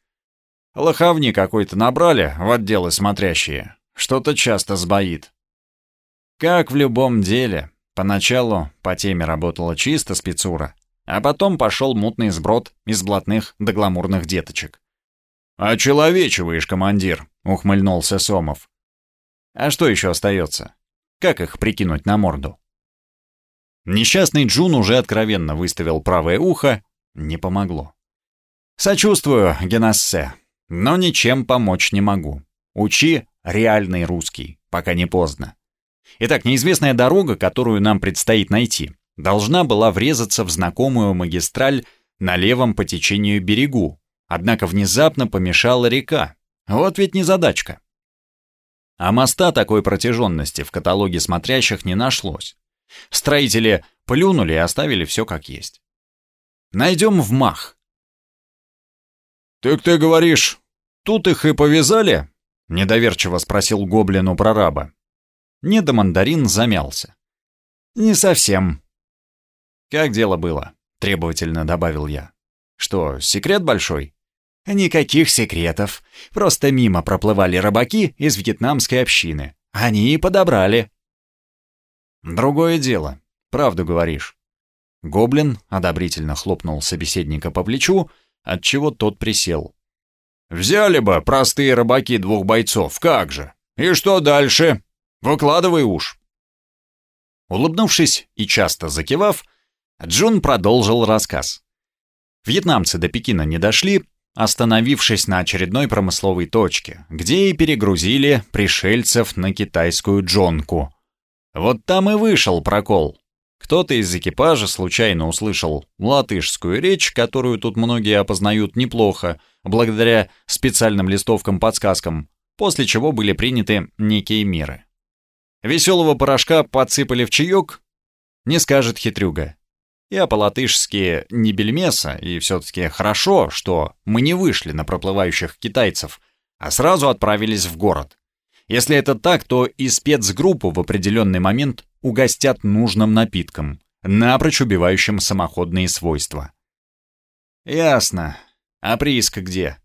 S2: Лоховни какой-то набрали в отделы смотрящие, что-то часто сбоит».
S1: Как в любом деле, поначалу по теме работала чисто спецура, а потом пошел мутный сброд из блатных до гламурных деточек.
S2: «Очеловечиваешь, командир», — ухмыльнулся Сомов.
S1: «А что еще остается? Как их прикинуть на морду?» Несчастный Джун уже откровенно выставил правое ухо. Не помогло. «Сочувствую, Генассе, но ничем помочь не могу. Учи реальный русский, пока не поздно. Итак, неизвестная дорога, которую нам предстоит найти, должна была врезаться в знакомую магистраль на левом по течению берегу, Однако внезапно помешала река. Вот ведь незадачка. А моста такой протяженности в каталоге смотрящих не нашлось. Строители плюнули и оставили все как есть. Найдем в мах.
S2: «Так ты говоришь, тут их и повязали?» — недоверчиво спросил гоблин у прораба.
S1: Недомандарин замялся. «Не совсем». «Как дело было?» — требовательно добавил я. «Что, секрет большой?» Никаких секретов. Просто мимо проплывали рыбаки из вьетнамской общины. Они и подобрали. Другое дело. Правду говоришь. Гоблин одобрительно хлопнул собеседника по плечу, отчего тот присел.
S2: «Взяли бы простые рыбаки двух бойцов, как же! И что дальше? Выкладывай уж!»
S1: Улыбнувшись и часто закивав, Джун продолжил рассказ. Вьетнамцы до Пекина не дошли, остановившись на очередной промысловой точке, где и перегрузили пришельцев на китайскую джонку. Вот там и вышел прокол. Кто-то из экипажа случайно услышал латышскую речь, которую тут многие опознают неплохо, благодаря специальным листовкам-подсказкам, после чего были приняты некие меры. Веселого порошка подсыпали в чаек? Не скажет хитрюга. Я по-латышски не бельмеса, и все-таки хорошо, что мы не вышли на проплывающих китайцев, а сразу отправились в город. Если это так, то и спецгруппу в определенный момент угостят нужным напитком, напрочь убивающим самоходные свойства. Ясно. А прииска где?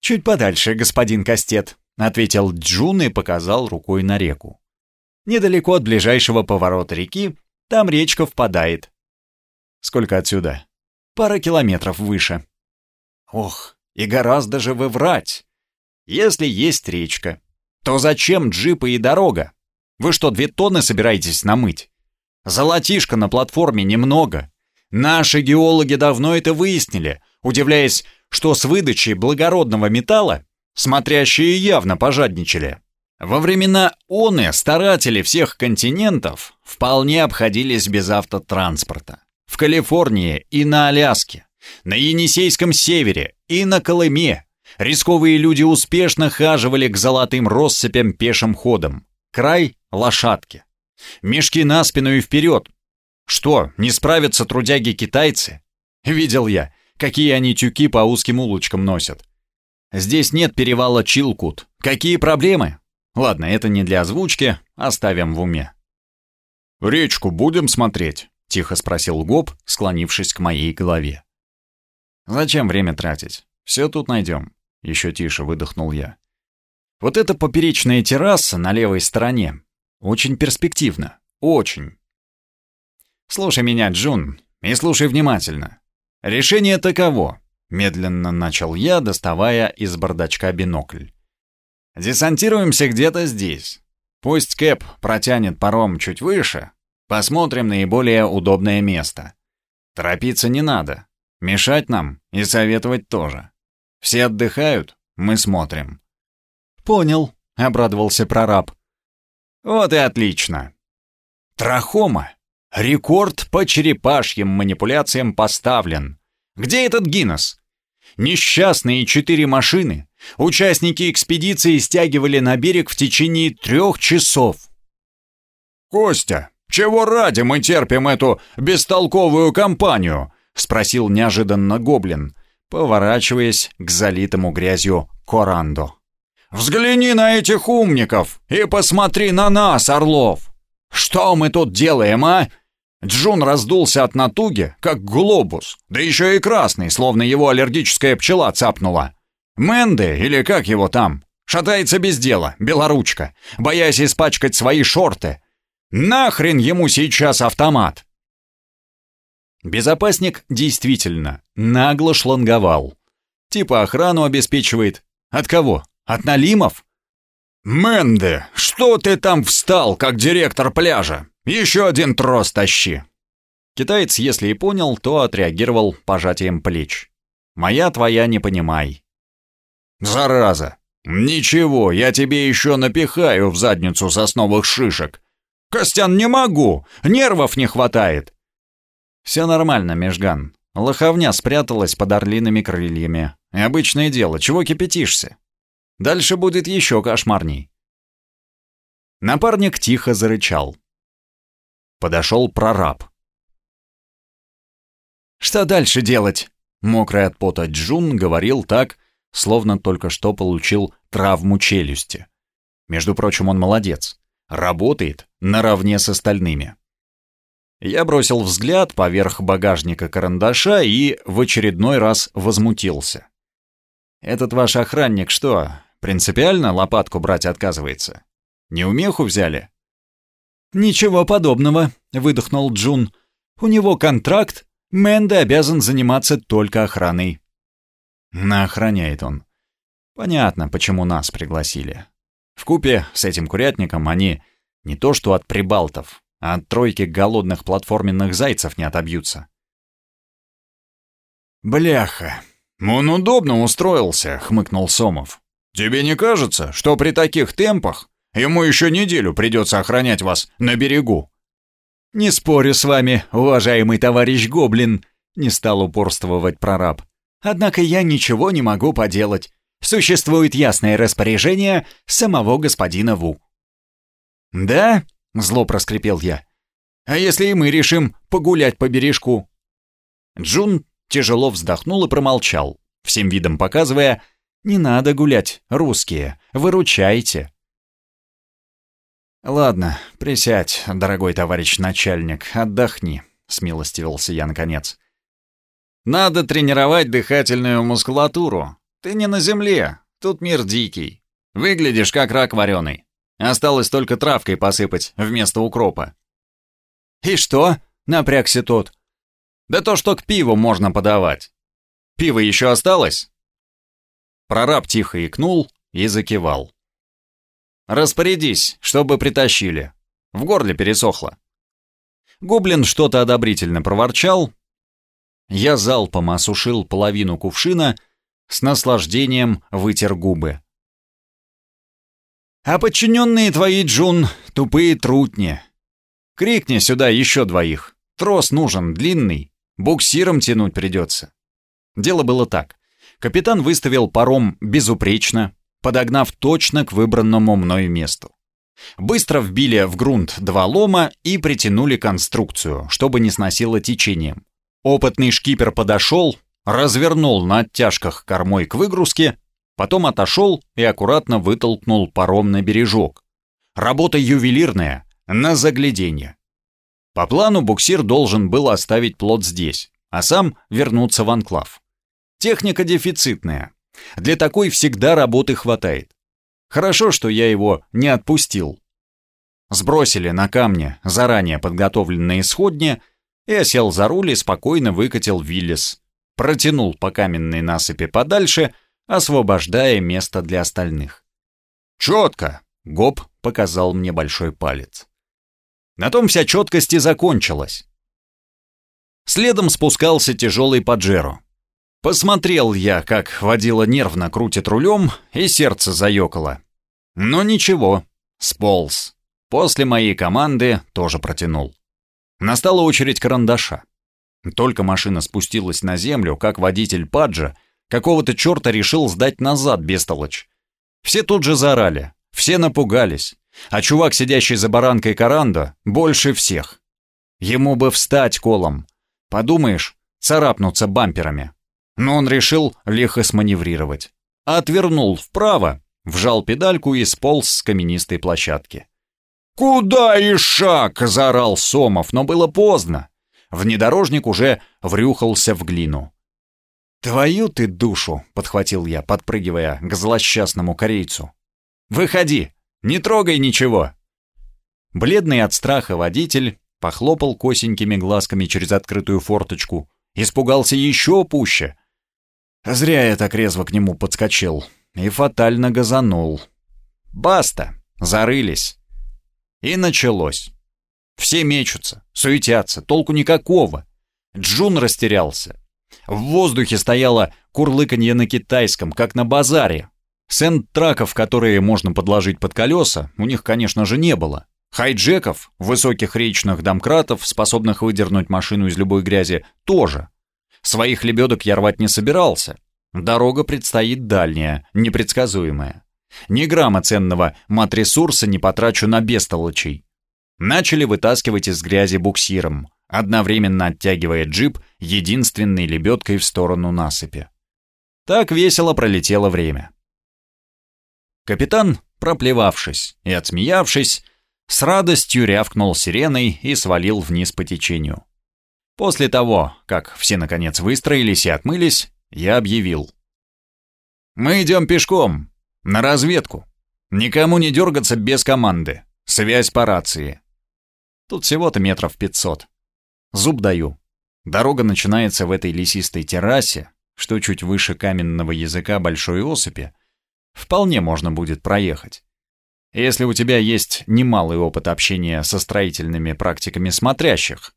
S1: Чуть подальше, господин Кастет, ответил Джун и показал рукой на реку. Недалеко от ближайшего поворота реки там речка впадает. Сколько отсюда? Пара километров выше. Ох, и гораздо же вы врать. Если есть речка, то зачем джипы и дорога? Вы что, две тонны собираетесь намыть? Золотишка на платформе немного. Наши геологи давно это выяснили, удивляясь, что с выдачей благородного металла смотрящие явно пожадничали. Во времена ОНы старатели всех континентов вполне обходились без автотранспорта. В Калифорнии и на Аляске, на Енисейском севере и на Колыме рисковые люди успешно хаживали к золотым россыпям пешим ходом. Край — лошадки. Мешки на спину и вперед. Что, не справятся трудяги-китайцы? Видел я, какие они тюки по узким улочкам носят. Здесь нет перевала Чилкут. Какие проблемы? Ладно, это не для озвучки, оставим в уме.
S2: «Речку будем смотреть?» — тихо спросил Гоб, склонившись к моей голове.
S1: «Зачем время тратить? Все тут найдем», — еще тише выдохнул я. «Вот эта поперечная терраса на левой стороне. Очень перспективно. Очень. Слушай меня, Джун, и слушай внимательно. Решение таково. Медленно начал я, доставая из бардачка бинокль. Десантируемся где-то здесь. Пусть Кэп протянет паром чуть выше. Посмотрим наиболее удобное место. Торопиться не надо. Мешать нам и советовать тоже. Все отдыхают, мы смотрим.
S2: Понял, обрадовался прораб.
S1: Вот и отлично. Трахома. Рекорд по черепашьим манипуляциям поставлен. Где этот Гиннес? Несчастные четыре машины участники экспедиции стягивали на берег в течение трех часов. «Костя, чего ради мы терпим эту бестолковую компанию?» — спросил неожиданно Гоблин, поворачиваясь к залитому грязью Корандо. «Взгляни на этих умников и посмотри на нас, Орлов! Что мы тут делаем, а?» Джун раздулся от натуги, как глобус, да еще и красный, словно его аллергическая пчела цапнула. Мэнде, или как его там, шатается без дела, белоручка, боясь испачкать свои шорты. Нахрен ему сейчас автомат? Безопасник действительно нагло шланговал. Типа охрану обеспечивает. От кого? От налимов? «Мэнде, что ты там встал, как директор пляжа? Еще один трос тащи!» Китаец, если и понял, то отреагировал пожатием плеч. «Моя твоя не понимай». «Зараза! Ничего, я тебе еще напихаю в задницу сосновых шишек. Костян, не могу! Нервов не хватает!» «Все нормально, Межган. Лоховня спряталась под орлиными крыльями. Обычное дело, чего кипятишься? Дальше будет еще кошмарней». Напарник тихо зарычал. Подошел прораб. «Что дальше делать?» Мокрый от пота Джун говорил так, словно только что получил травму челюсти. Между прочим, он молодец. Работает наравне с остальными. Я бросил взгляд поверх багажника карандаша и в очередной раз возмутился. «Этот ваш охранник что, принципиально лопатку брать отказывается? Неумеху взяли?» «Ничего подобного», — выдохнул Джун. «У него контракт, Мэнде обязан заниматься только охраной». «Наохраняет он». «Понятно, почему нас пригласили. В купе с этим курятником они не то что от прибалтов, а от тройки голодных платформенных зайцев не отобьются».
S2: «Бляха, он удобно устроился», — хмыкнул Сомов. «Тебе не кажется, что при таких темпах Ему еще неделю придется охранять вас на берегу».
S1: «Не спорю с вами, уважаемый товарищ Гоблин», — не стал упорствовать прораб. «Однако я ничего не могу поделать. Существует ясное распоряжение самого господина Ву». «Да?» — зло проскрипел я. «А если и мы решим погулять по бережку?» Джун тяжело вздохнул и промолчал, всем видом показывая, «Не надо гулять, русские, выручайте». «Ладно, присядь, дорогой товарищ начальник, отдохни», — смилостивился я наконец. «Надо тренировать дыхательную мускулатуру. Ты не на земле, тут мир дикий. Выглядишь как рак вареный. Осталось только травкой посыпать вместо укропа». «И что?» — напрягся тот. «Да то, что к пиву можно подавать. Пиво еще осталось?» Прораб тихо икнул и закивал. Распорядись, чтобы притащили. В горле пересохло». Гоблин что-то одобрительно проворчал. Я залпом осушил половину кувшина, с наслаждением вытер губы. «А подчиненные твои, Джун, тупые трутни. Крикни сюда еще двоих. Трос нужен, длинный. Буксиром тянуть придется». Дело было так. Капитан выставил паром безупречно, подогнав точно к выбранному мною месту. Быстро вбили в грунт два лома и притянули конструкцию, чтобы не сносило течением. Опытный шкипер подошел, развернул на оттяжках кормой к выгрузке, потом отошел и аккуратно вытолкнул паром на бережок. Работа ювелирная, на загляденье. По плану буксир должен был оставить плод здесь, а сам вернуться в анклав. Техника дефицитная. Для такой всегда работы хватает. Хорошо, что я его не отпустил. Сбросили на камни заранее подготовленные сходни, я сел за руль и спокойно выкатил Виллис. Протянул по каменной насыпи подальше, освобождая место для остальных. «Четко!» — Гоб показал мне большой палец. На том вся четкость и закончилась. Следом спускался тяжелый Паджеро. Посмотрел я, как водила нервно крутит рулем, и сердце заёкало. Но ничего, сполз. После моей команды тоже протянул. Настала очередь карандаша. Только машина спустилась на землю, как водитель Паджа какого-то черта решил сдать назад бестолочь. Все тут же заорали, все напугались, а чувак, сидящий за баранкой каранда, больше всех. Ему бы встать колом. Подумаешь, царапнуться бамперами но он решил лихо сманеврировать. Отвернул вправо, вжал педальку и сполз с каменистой площадки. «Куда и шаг!» — заорал Сомов, но было поздно. Внедорожник уже врюхался в глину. «Твою ты душу!» — подхватил я, подпрыгивая к злосчастному корейцу. «Выходи! Не трогай ничего!» Бледный от страха водитель похлопал косенькими глазками через открытую форточку, испугался еще пуще, Зря я так резво к нему подскочил и фатально газанул. Баста! Зарылись. И началось. Все мечутся, суетятся, толку никакого. Джун растерялся. В воздухе стояло курлыканье на китайском, как на базаре. Сент-траков, которые можно подложить под колеса, у них, конечно же, не было. Хайджеков, высоких речных домкратов, способных выдернуть машину из любой грязи, тоже. Своих лебедок я рвать не собирался. Дорога предстоит дальняя, непредсказуемая. Ни грамма ценного матресурса не потрачу на бестолочей. Начали вытаскивать из грязи буксиром, одновременно оттягивая джип единственной лебедкой в сторону насыпи. Так весело пролетело время. Капитан, проплевавшись и отсмеявшись, с радостью рявкнул сиреной и свалил вниз по течению. После того, как все наконец выстроились и отмылись, я объявил. «Мы идем пешком, на разведку. Никому не дергаться без команды. Связь по рации. Тут всего-то метров пятьсот. Зуб даю. Дорога начинается в этой лесистой террасе, что чуть выше каменного языка большой осыпи. Вполне можно будет проехать. Если у тебя есть немалый опыт общения со строительными практиками смотрящих,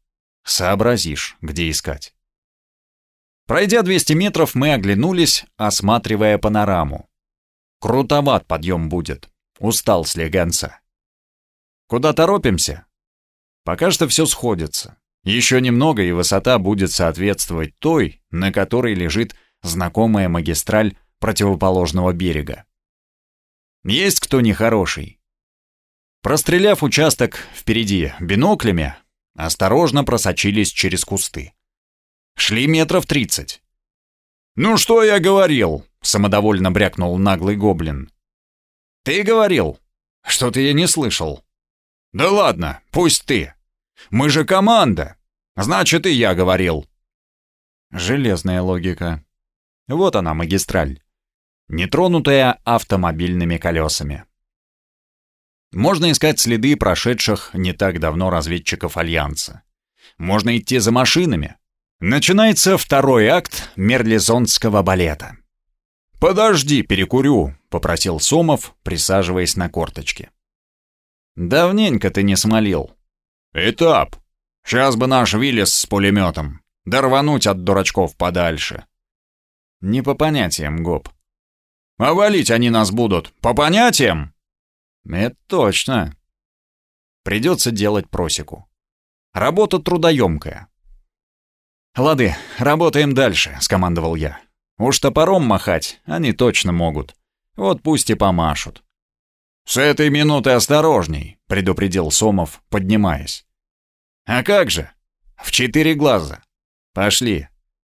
S1: Сообразишь, где искать. Пройдя 200 метров, мы оглянулись, осматривая панораму. Крутоват подъем будет. Устал слегонца. Куда торопимся? Пока что все сходится. Еще немного, и высота будет соответствовать той, на которой лежит знакомая магистраль противоположного берега. Есть кто нехороший. Простреляв участок впереди биноклями, осторожно просочились через кусты. Шли метров тридцать. «Ну что я говорил?» — самодовольно брякнул наглый гоблин. «Ты говорил?» «Что-то я не слышал». «Да ладно, пусть ты. Мы же команда. Значит, и я говорил». Железная логика. Вот она, магистраль. Нетронутая автомобильными колесами. Можно искать следы прошедших не так давно разведчиков Альянса. Можно идти за машинами. Начинается второй акт мерлизонского балета. «Подожди, перекурю», — попросил Сомов, присаживаясь на корточки. «Давненько ты не смолил».
S2: «Этап. Сейчас бы наш Виллис с пулеметом. Да рвануть от дурачков подальше».
S1: «Не по понятиям, Гоп».
S2: «А валить они нас будут по понятиям?»
S1: «Это точно. Придется делать просеку. Работа трудоемкая». «Лады, работаем дальше», — скомандовал я. «Уж топором махать они точно могут. Вот пусть и помашут».
S2: «С этой минуты осторожней», — предупредил Сомов, поднимаясь.
S1: «А как же? В четыре глаза. Пошли».